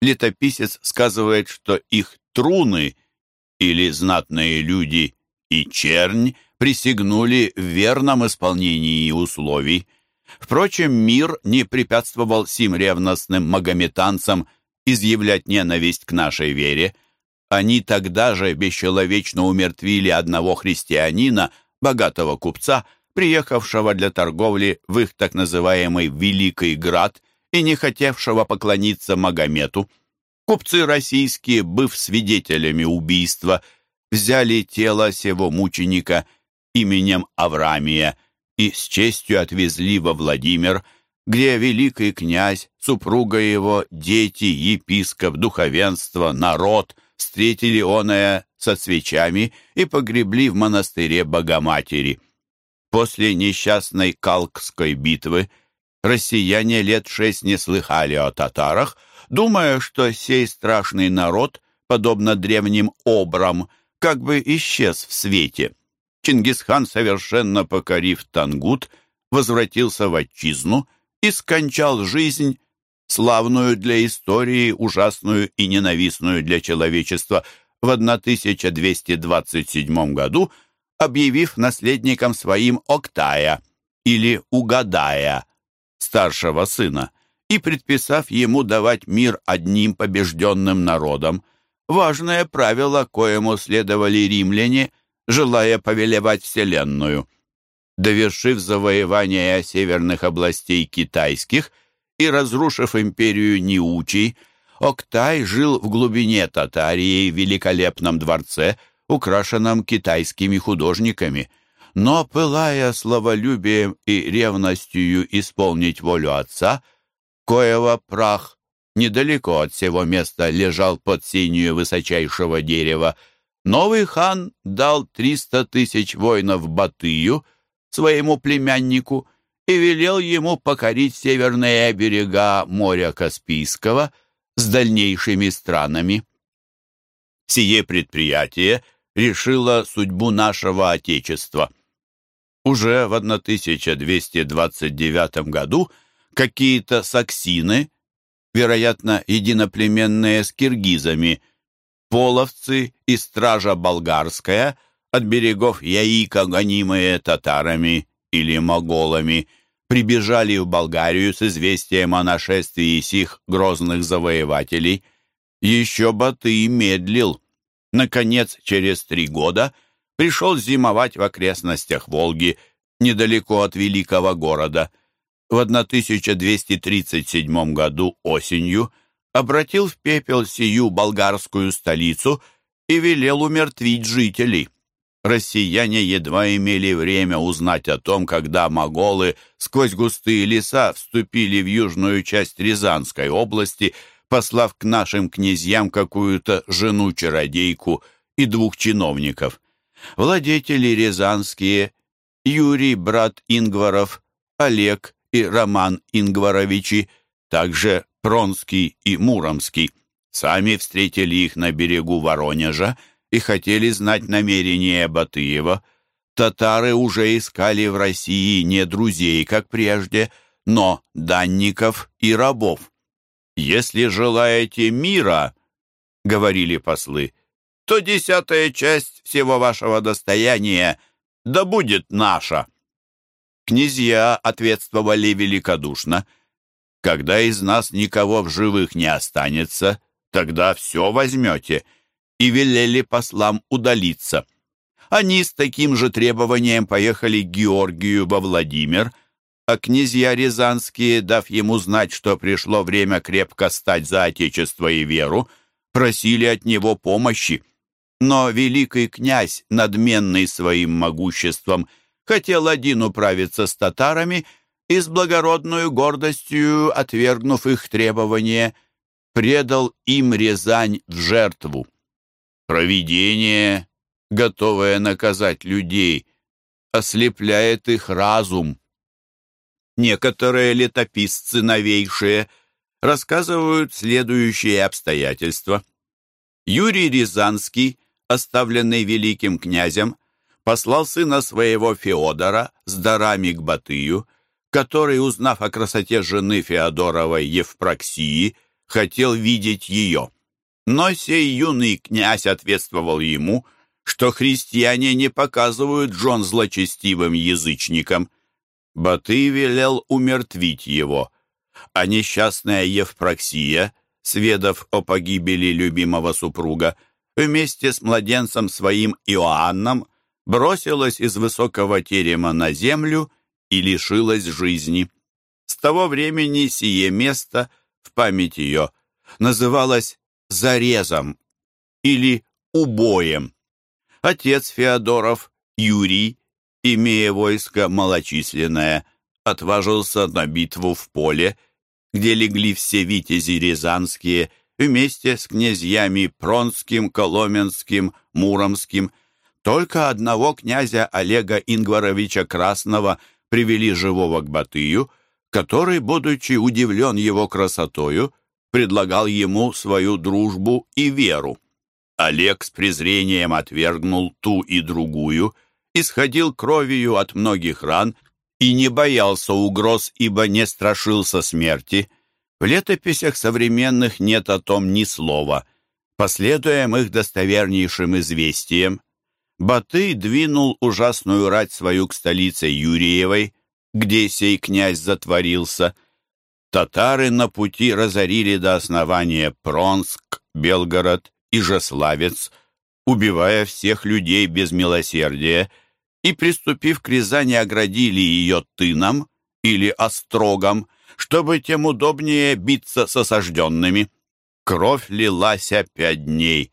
Летописец сказывает, что их труны или знатные люди и чернь присягнули в верном исполнении условий. Впрочем, мир не препятствовал сим ревностным магометанцам изъявлять ненависть к нашей вере. Они тогда же бесчеловечно умертвили одного христианина, богатого купца, приехавшего для торговли в их так называемый Великий Град и не хотевшего поклониться Магомету. Купцы российские, быв свидетелями убийства, взяли тело сего мученика именем Аврамия и с честью отвезли во Владимир, где великий князь, супруга его, дети, епископ, духовенство, народ встретили оное со свечами и погребли в монастыре Богоматери. После несчастной Калкской битвы россияне лет шесть не слыхали о татарах, думая, что сей страшный народ, подобно древним обрам, как бы исчез в свете. Чингисхан, совершенно покорив Тангут, возвратился в отчизну и скончал жизнь, славную для истории, ужасную и ненавистную для человечества – в 1227 году, объявив наследником своим Октая или Угадая, старшего сына, и предписав ему давать мир одним побежденным народам, важное правило, коему следовали римляне, желая повелевать вселенную. Довершив завоевание северных областей китайских и разрушив империю Неучий, Октай жил в глубине Татарии в великолепном дворце, украшенном китайскими художниками. Но, пылая словолюбием и ревностью исполнить волю отца, коего прах недалеко от всего места лежал под сенью высочайшего дерева, новый хан дал триста тысяч воинов Батыю, своему племяннику, и велел ему покорить северные берега моря Каспийского – с дальнейшими странами. Сие предприятие решило судьбу нашего Отечества. Уже в 1229 году какие-то саксины, вероятно, единоплеменные с киргизами, половцы и стража болгарская от берегов Яика, гонимые татарами или моголами – прибежали в Болгарию с известием о нашествии сих грозных завоевателей. Еще Батый медлил. Наконец, через три года пришел зимовать в окрестностях Волги, недалеко от великого города. В 1237 году осенью обратил в пепел сию болгарскую столицу и велел умертвить жителей россияне едва имели время узнать о том, когда моголы сквозь густые леса вступили в южную часть Рязанской области, послав к нашим князьям какую-то жену-чародейку и двух чиновников. Владетели рязанские, Юрий, брат Ингваров, Олег и Роман Ингваровичи, также Пронский и Муромский, сами встретили их на берегу Воронежа и хотели знать намерения Батыева. Татары уже искали в России не друзей, как прежде, но данников и рабов. «Если желаете мира, — говорили послы, — то десятая часть всего вашего достояния да будет наша». Князья ответствовали великодушно. «Когда из нас никого в живых не останется, тогда все возьмете», и велели послам удалиться. Они с таким же требованием поехали к Георгию во Владимир, а князья Рязанские, дав ему знать, что пришло время крепко стать за Отечество и веру, просили от него помощи. Но великий князь, надменный своим могуществом, хотел один управиться с татарами и с благородной гордостью, отвергнув их требования, предал им Рязань в жертву. Провидение, готовое наказать людей, ослепляет их разум. Некоторые летописцы новейшие рассказывают следующие обстоятельства. Юрий Рязанский, оставленный великим князем, послал сына своего Феодора с дарами к Батыю, который, узнав о красоте жены Феодоровой Евпроксии, хотел видеть ее. Но сей юный князь ответствовал ему, что христиане не показывают жен злочестивым язычникам – Батый велел умертвить его, а несчастная Евпроксия, сведав о погибели любимого супруга, вместе с младенцем своим Иоанном бросилась из высокого терема на землю и лишилась жизни. С того времени сие место в память ее называлось «зарезом» или «убоем». Отец Феодоров, Юрий, имея войско малочисленное, отважился на битву в поле, где легли все витязи рязанские вместе с князьями Пронским, Коломенским, Муромским. Только одного князя Олега Ингваровича Красного привели живого к Батыю, который, будучи удивлен его красотою, предлагал ему свою дружбу и веру. Олег с презрением отвергнул ту и другую – исходил кровью от многих ран и не боялся угроз, ибо не страшился смерти. В летописях современных нет о том ни слова. Последуем их достовернейшим известием. Батый двинул ужасную рать свою к столице Юрьевой, где сей князь затворился. Татары на пути разорили до основания Пронск, Белгород и Жеславец, убивая всех людей без милосердия, и, приступив к Рязани, оградили ее тыном или острогом, чтобы тем удобнее биться с осажденными. Кровь лилась пять дней.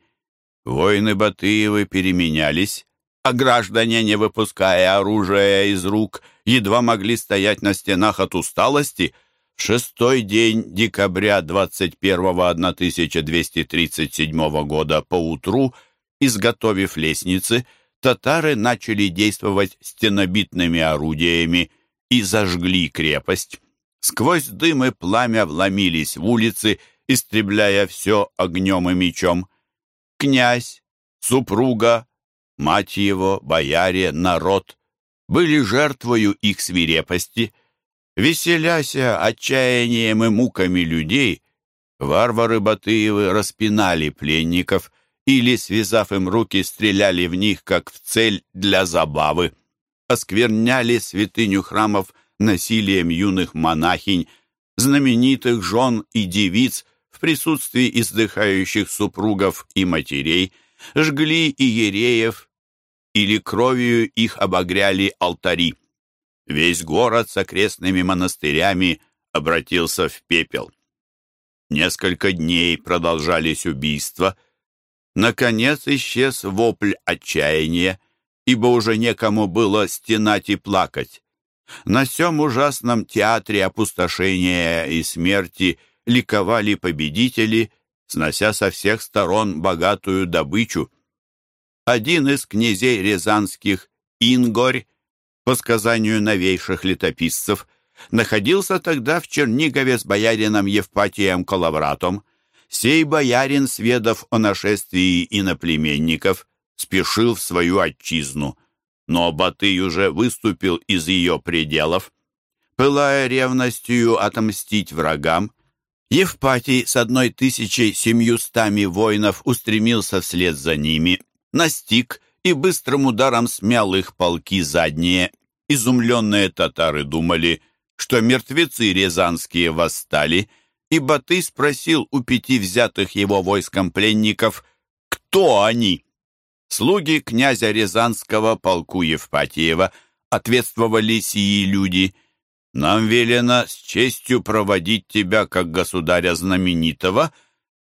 Воины Батыевы переменялись, а граждане, не выпуская оружия из рук, едва могли стоять на стенах от усталости. Шестой день декабря 21 1237 года поутру, изготовив лестницы, татары начали действовать стенобитными орудиями и зажгли крепость. Сквозь дым и пламя вломились в улицы, истребляя все огнем и мечом. Князь, супруга, мать его, бояре, народ были жертвою их свирепости. Веселяся отчаянием и муками людей, варвары Батыевы распинали пленников, или, связав им руки, стреляли в них, как в цель для забавы. Оскверняли святыню храмов насилием юных монахинь, знаменитых жен и девиц в присутствии издыхающих супругов и матерей, жгли иереев или кровью их обогряли алтари. Весь город с окрестными монастырями обратился в пепел. Несколько дней продолжались убийства — Наконец исчез вопль отчаяния, ибо уже некому было стенать и плакать. На сём ужасном театре опустошения и смерти ликовали победители, снося со всех сторон богатую добычу. Один из князей рязанских, Ингорь, по сказанию новейших летописцев, находился тогда в Чернигове с боярином Евпатием Коловратом. Сей боярин, сведав о нашествии иноплеменников, спешил в свою отчизну, но Батый уже выступил из ее пределов. Пылая ревностью отомстить врагам, Евпатий с одной тысячей семьюстами воинов устремился вслед за ними, настиг и быстрым ударом смял их полки задние. Изумленные татары думали, что мертвецы рязанские восстали, и Батый спросил у пяти взятых его войском пленников, кто они. Слуги князя Рязанского полку Евпатиева ответствовали сии люди – нам велено с честью проводить тебя как государя знаменитого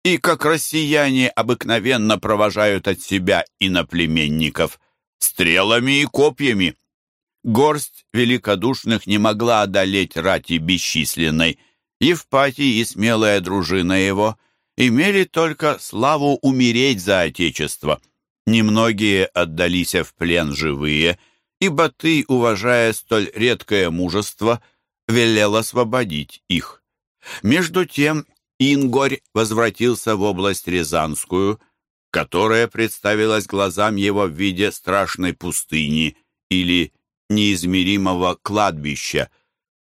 и как россияне обыкновенно провожают от себя иноплеменников, стрелами и копьями. Горсть великодушных не могла одолеть рати бесчисленной. Евпатий и смелая дружина его имели только славу умереть за отечество. Немногие отдались в плен живые — ибо ты, уважая столь редкое мужество, велел освободить их. Между тем Ингорь возвратился в область Рязанскую, которая представилась глазам его в виде страшной пустыни или неизмеримого кладбища.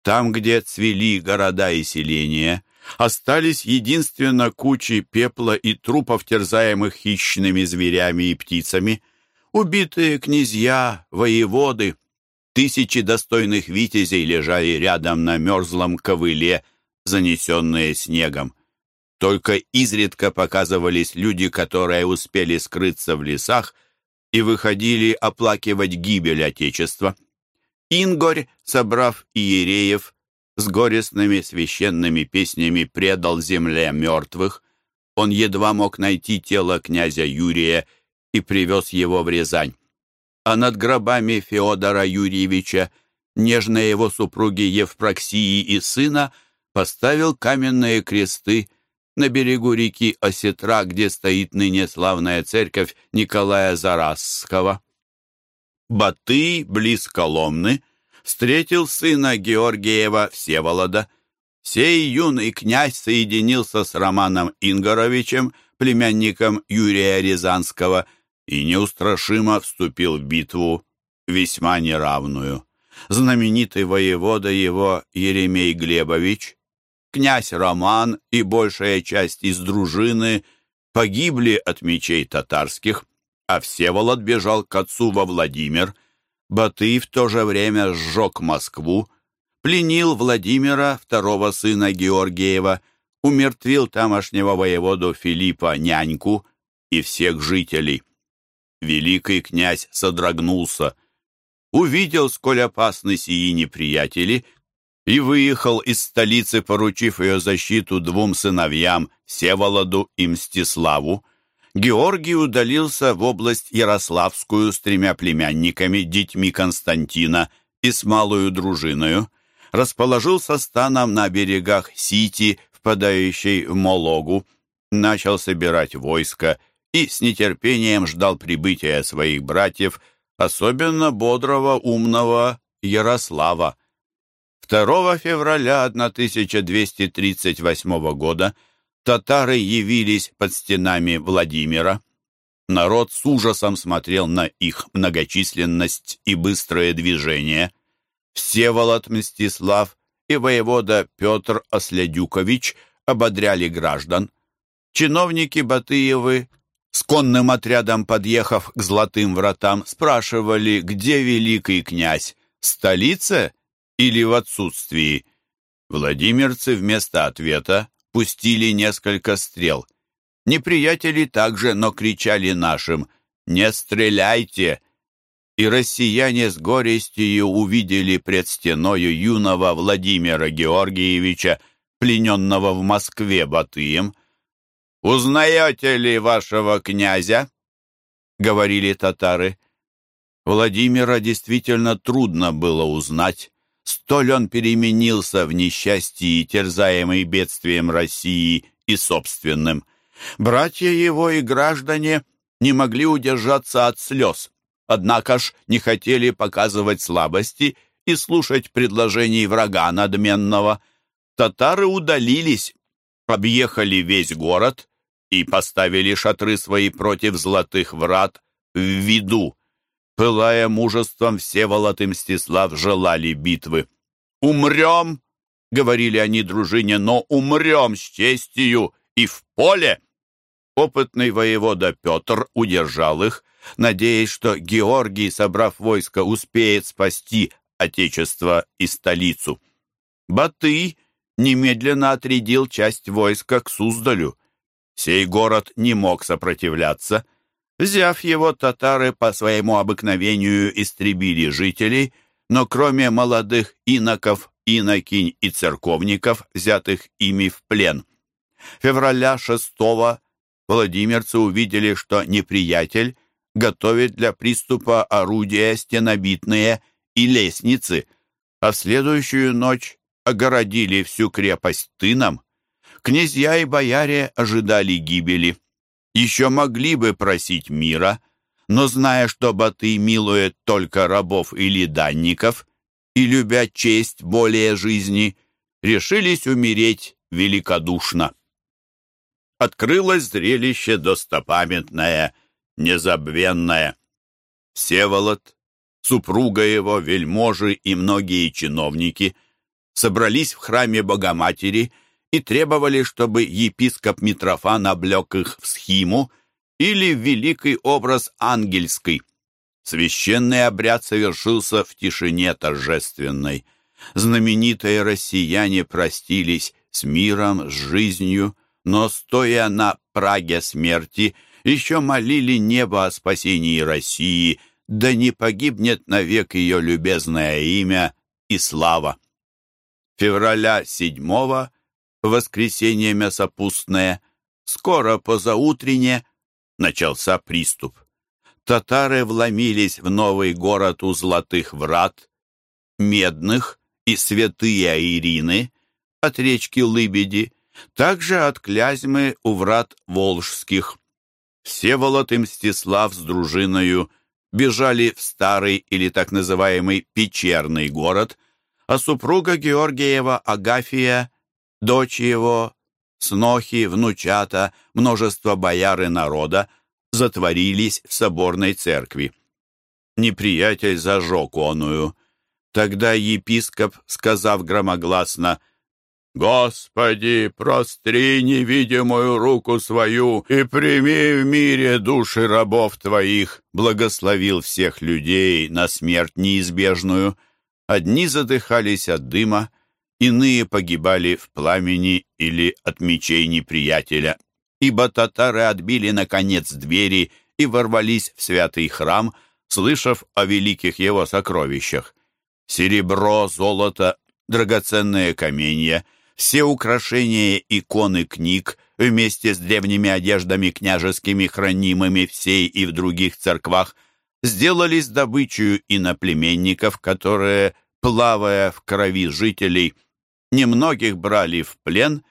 Там, где цвели города и селения, остались единственно кучи пепла и трупов, терзаемых хищными зверями и птицами — Убитые князья, воеводы, тысячи достойных витязей лежали рядом на мерзлом ковыле, занесенные снегом. Только изредка показывались люди, которые успели скрыться в лесах и выходили оплакивать гибель Отечества. Ингорь, собрав иереев, с горестными священными песнями предал земле мертвых. Он едва мог найти тело князя Юрия и привез его в Рязань. А над гробами Феодора Юрьевича, нежной его супруги Евпроксии и сына, поставил каменные кресты на берегу реки Осетра, где стоит ныне славная церковь Николая Зарасского. Батый, близ Коломны, встретил сына Георгиева Всеволода. Сей юный князь соединился с Романом Ингоровичем, племянником Юрия Рязанского, и неустрашимо вступил в битву, весьма неравную. Знаменитый воевода его Еремей Глебович, князь Роман и большая часть из дружины погибли от мечей татарских, а Всеволод бежал к отцу во Владимир. Батый в то же время сжег Москву, пленил Владимира, второго сына Георгиева, умертвил тамошнего воеводу Филиппа Няньку и всех жителей. Великий князь содрогнулся, увидел, сколь опасны сии неприятели, и выехал из столицы, поручив ее защиту двум сыновьям, Севолоду и Мстиславу. Георгий удалился в область Ярославскую с тремя племянниками, детьми Константина и с малую дружиною, расположился станом на берегах Сити, впадающей в Мологу, начал собирать войско и с нетерпением ждал прибытия своих братьев, особенно бодрого, умного Ярослава. 2 февраля 1238 года татары явились под стенами Владимира. Народ с ужасом смотрел на их многочисленность и быстрое движение. Всеволод Мстислав и воевода Петр Ослядюкович ободряли граждан. Чиновники Батыевы с конным отрядом подъехав к Золотым вратам, спрашивали, где великий князь, в столице или в отсутствии. Владимирцы вместо ответа пустили несколько стрел. Неприятели также, но кричали нашим «Не стреляйте!» И россияне с горестью увидели пред стеною юного Владимира Георгиевича, плененного в Москве Батыем, «Узнаете ли вашего князя?» — говорили татары. Владимира действительно трудно было узнать. Столь он переменился в несчастье, терзаемый бедствием России и собственным. Братья его и граждане не могли удержаться от слез, однако ж не хотели показывать слабости и слушать предложений врага надменного. Татары удалились, объехали весь город и поставили шатры свои против золотых врат в виду. Пылая мужеством, Всеволод и Мстислав желали битвы. «Умрем!» — говорили они дружине, «но умрем с честью и в поле!» Опытный воевода Петр удержал их, надеясь, что Георгий, собрав войско, успеет спасти Отечество и столицу. Батый немедленно отрядил часть войска к Суздалю. Сей город не мог сопротивляться. Взяв его, татары по своему обыкновению истребили жителей, но кроме молодых иноков, инокинь и церковников, взятых ими в плен. Февраля 6 владимирцы увидели, что неприятель готовит для приступа орудия стенобитные и лестницы, а в следующую ночь огородили всю крепость тыном. Князья и бояре ожидали гибели. Еще могли бы просить мира, но зная, что Баты милует только рабов или данников, и любя честь более жизни, решились умереть великодушно. Открылось зрелище достопамятное — незабвенное. Всеволод, супруга его, вельможи и многие чиновники собрались в храме Богоматери и требовали, чтобы епископ Митрофан облег их в схиму или в великий образ ангельский. Священный обряд совершился в тишине торжественной. Знаменитые россияне простились с миром, с жизнью, но, стоя на праге смерти, еще молили небо о спасении России, да не погибнет навек ее любезное имя и слава. Февраля седьмого, воскресенье мясопустное, скоро позаутрене начался приступ. Татары вломились в новый город у Золотых Врат, Медных и Святые Ирины от речки Лыбеди, также от Клязьмы у врат Волжских. Всеволод и Мстислав с дружиною бежали в старый или так называемый печерный город, а супруга Георгиева Агафия, дочь его, снохи, внучата, множество бояр и народа затворились в соборной церкви. Неприятель зажег оную. Тогда епископ, сказав громогласно «Господи, простри невидимую руку свою и прими в мире души рабов Твоих!» Благословил всех людей на смерть неизбежную. Одни задыхались от дыма, иные погибали в пламени или от мечей неприятеля. Ибо татары отбили, наконец, двери и ворвались в святый храм, слышав о великих его сокровищах. Серебро, золото, драгоценные каменья — все украшения иконы книг вместе с древними одеждами княжескими, хранимыми в сей и в других церквах, сделались добычей иноплеменников, которые, плавая в крови жителей, немногих брали в плен,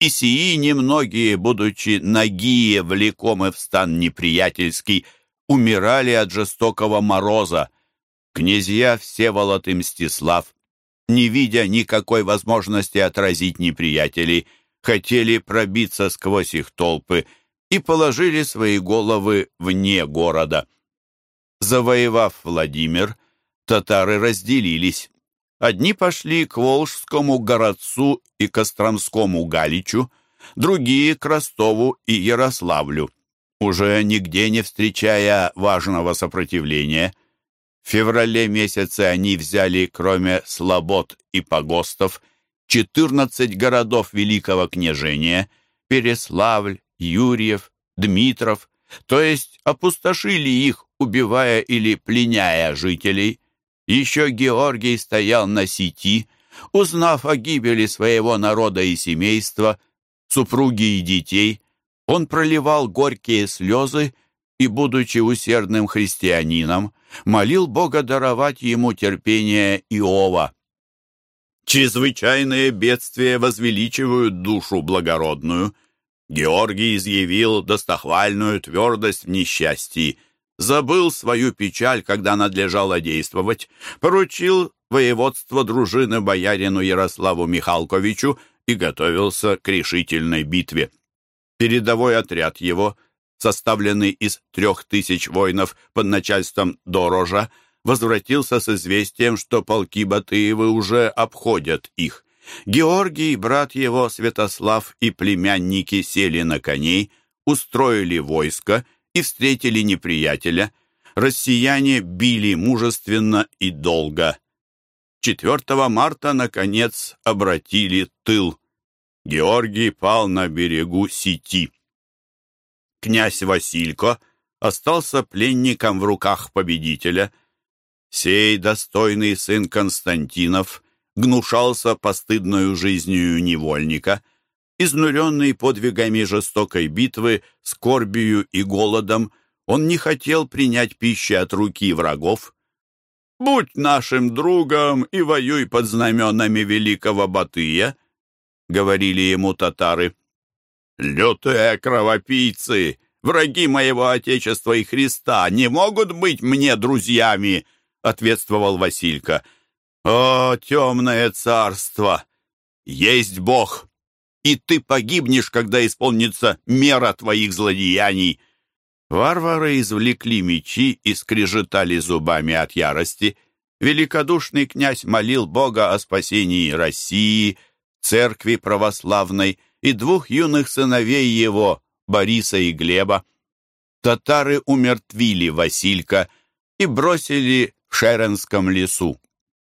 и сии немногие, будучи нагие, влекомы в стан неприятельский, умирали от жестокого мороза. Князья Всеволод и Мстислав не видя никакой возможности отразить неприятелей, хотели пробиться сквозь их толпы и положили свои головы вне города. Завоевав Владимир, татары разделились. Одни пошли к Волжскому городцу и Костромскому Галичу, другие — к Ростову и Ярославлю. Уже нигде не встречая важного сопротивления, в феврале месяце они взяли, кроме слобод и погостов, 14 городов Великого княжения, Переславль, Юрьев, Дмитров, то есть опустошили их, убивая или пленяя жителей. Еще Георгий стоял на сети, узнав о гибели своего народа и семейства, супруги и детей, он проливал горькие слезы и, будучи усердным христианином, молил Бога даровать ему терпение Иова. Чрезвычайные бедствия возвеличивают душу благородную. Георгий изъявил достохвальную твердость в несчастье, забыл свою печаль, когда надлежало действовать, поручил воеводство дружины боярину Ярославу Михалковичу и готовился к решительной битве. Передовой отряд его, составленный из трех тысяч воинов под начальством Дорожа, возвратился с известием, что полки Батыевы уже обходят их. Георгий, брат его, Святослав и племянники сели на коней, устроили войско и встретили неприятеля. Россияне били мужественно и долго. 4 марта, наконец, обратили тыл. Георгий пал на берегу Сети. Князь Василько остался пленником в руках победителя. Сей достойный сын Константинов гнушался постыдную жизнью невольника, изнуренный подвигами жестокой битвы, скорбию и голодом, он не хотел принять пищи от руки врагов. «Будь нашим другом и воюй под знаменами великого Батыя», — говорили ему татары. «Лютые кровопийцы, враги моего Отечества и Христа, не могут быть мне друзьями», — ответствовал Василька. «О, темное царство! Есть Бог, и ты погибнешь, когда исполнится мера твоих злодеяний!» Варвары извлекли мечи и скрежетали зубами от ярости. Великодушный князь молил Бога о спасении России, церкви православной и двух юных сыновей его, Бориса и Глеба. Татары умертвили Василька и бросили в Шеренском лесу.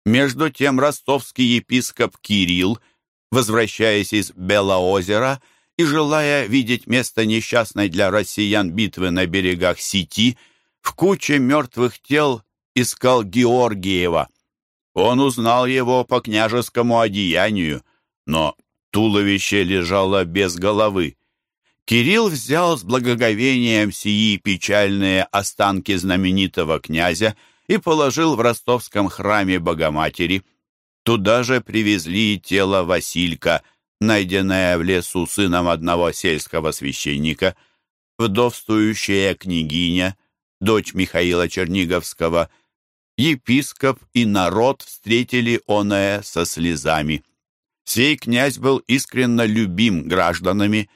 Между тем ростовский епископ Кирилл, возвращаясь из Белоозера и желая видеть место несчастной для россиян битвы на берегах Сети, в куче мертвых тел искал Георгиева. Он узнал его по княжескому одеянию, но туловище лежало без головы. Кирилл взял с благоговением сии печальные останки знаменитого князя и положил в ростовском храме Богоматери. Туда же привезли тело Василька, найденное в лесу сыном одного сельского священника, вдовствующая княгиня, дочь Михаила Черниговского, епископ и народ встретили оное со слезами. Сей князь был искренно любим гражданами.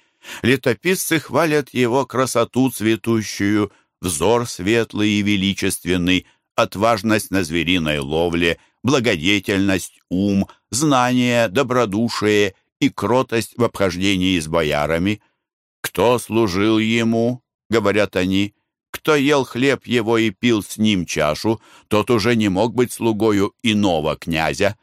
Летописцы хвалят его красоту цветущую, взор светлый и величественный, отважность на звериной ловле, благодетельность, ум, знание, добродушие и кротость в обхождении с боярами. Кто служил ему, говорят они, кто ел хлеб его и пил с ним чашу, тот уже не мог быть слугою иного князя.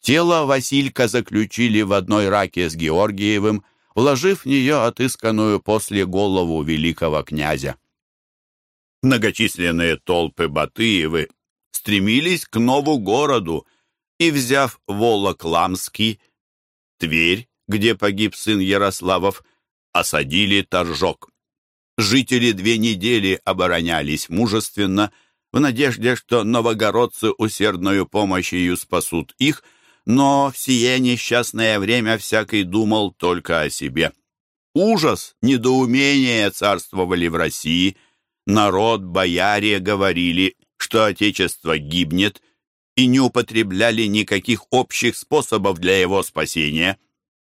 Тело Василька заключили в одной раке с Георгиевым, вложив в нее отысканную после голову великого князя. Многочисленные толпы Батыевы стремились к нову городу и, взяв Волокламский, Тверь, где погиб сын Ярославов, осадили Торжок. Жители две недели оборонялись мужественно, в надежде, что новогородцы усердную помощью спасут их, но в сие несчастное время всякий думал только о себе. Ужас, недоумение царствовали в России – Народ, бояре говорили, что Отечество гибнет, и не употребляли никаких общих способов для его спасения.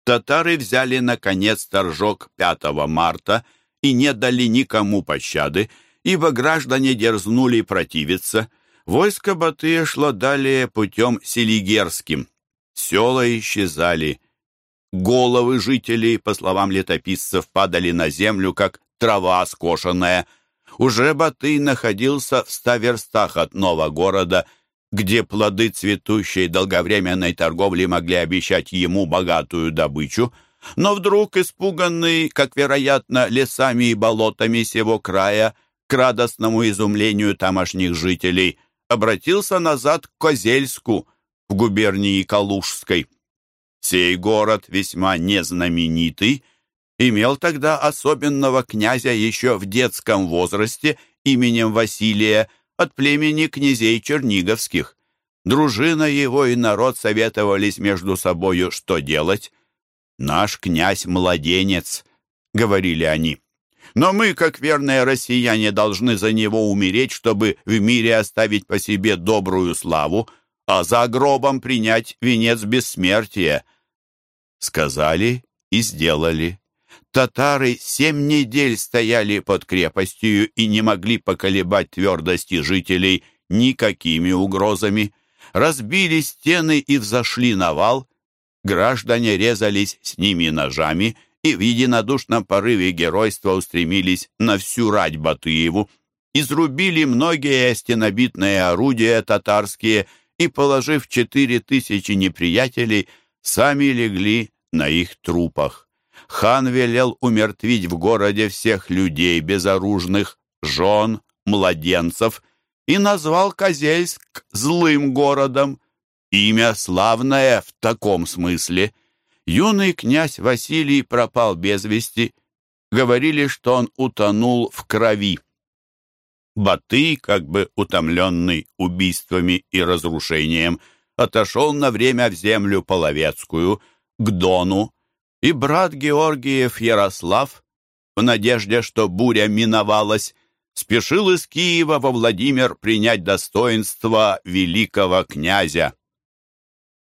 Татары взяли, наконец, торжок 5 марта и не дали никому пощады, ибо граждане дерзнули противиться. Войско Батыя шло далее путем селигерским. Села исчезали. Головы жителей, по словам летописцев, падали на землю, как трава скошенная – уже Батый находился в ста верстах от нового города, где плоды цветущей долговременной торговли могли обещать ему богатую добычу, но вдруг, испуганный, как вероятно, лесами и болотами сего края, к радостному изумлению тамошних жителей, обратился назад к Козельску в губернии Калужской. Сей город весьма незнаменитый, имел тогда особенного князя еще в детском возрасте именем Василия от племени князей Черниговских. Дружина его и народ советовались между собою, что делать. «Наш князь младенец», — говорили они. «Но мы, как верные россияне, должны за него умереть, чтобы в мире оставить по себе добрую славу, а за гробом принять венец бессмертия. Сказали и сделали. Татары семь недель стояли под крепостью и не могли поколебать твердости жителей никакими угрозами. Разбили стены и взошли на вал. Граждане резались с ними ножами и в единодушном порыве геройства устремились на всю рать Батыеву. Изрубили многие стенобитные орудия татарские и, положив четыре тысячи неприятелей, сами легли на их трупах. Хан велел умертвить в городе всех людей безоружных, жен, младенцев и назвал Козельск злым городом. Имя славное в таком смысле. Юный князь Василий пропал без вести. Говорили, что он утонул в крови. Батый, как бы утомленный убийствами и разрушением, отошел на время в землю Половецкую, к Дону, и брат Георгиев Ярослав, в надежде, что буря миновалась, спешил из Киева во Владимир принять достоинство великого князя.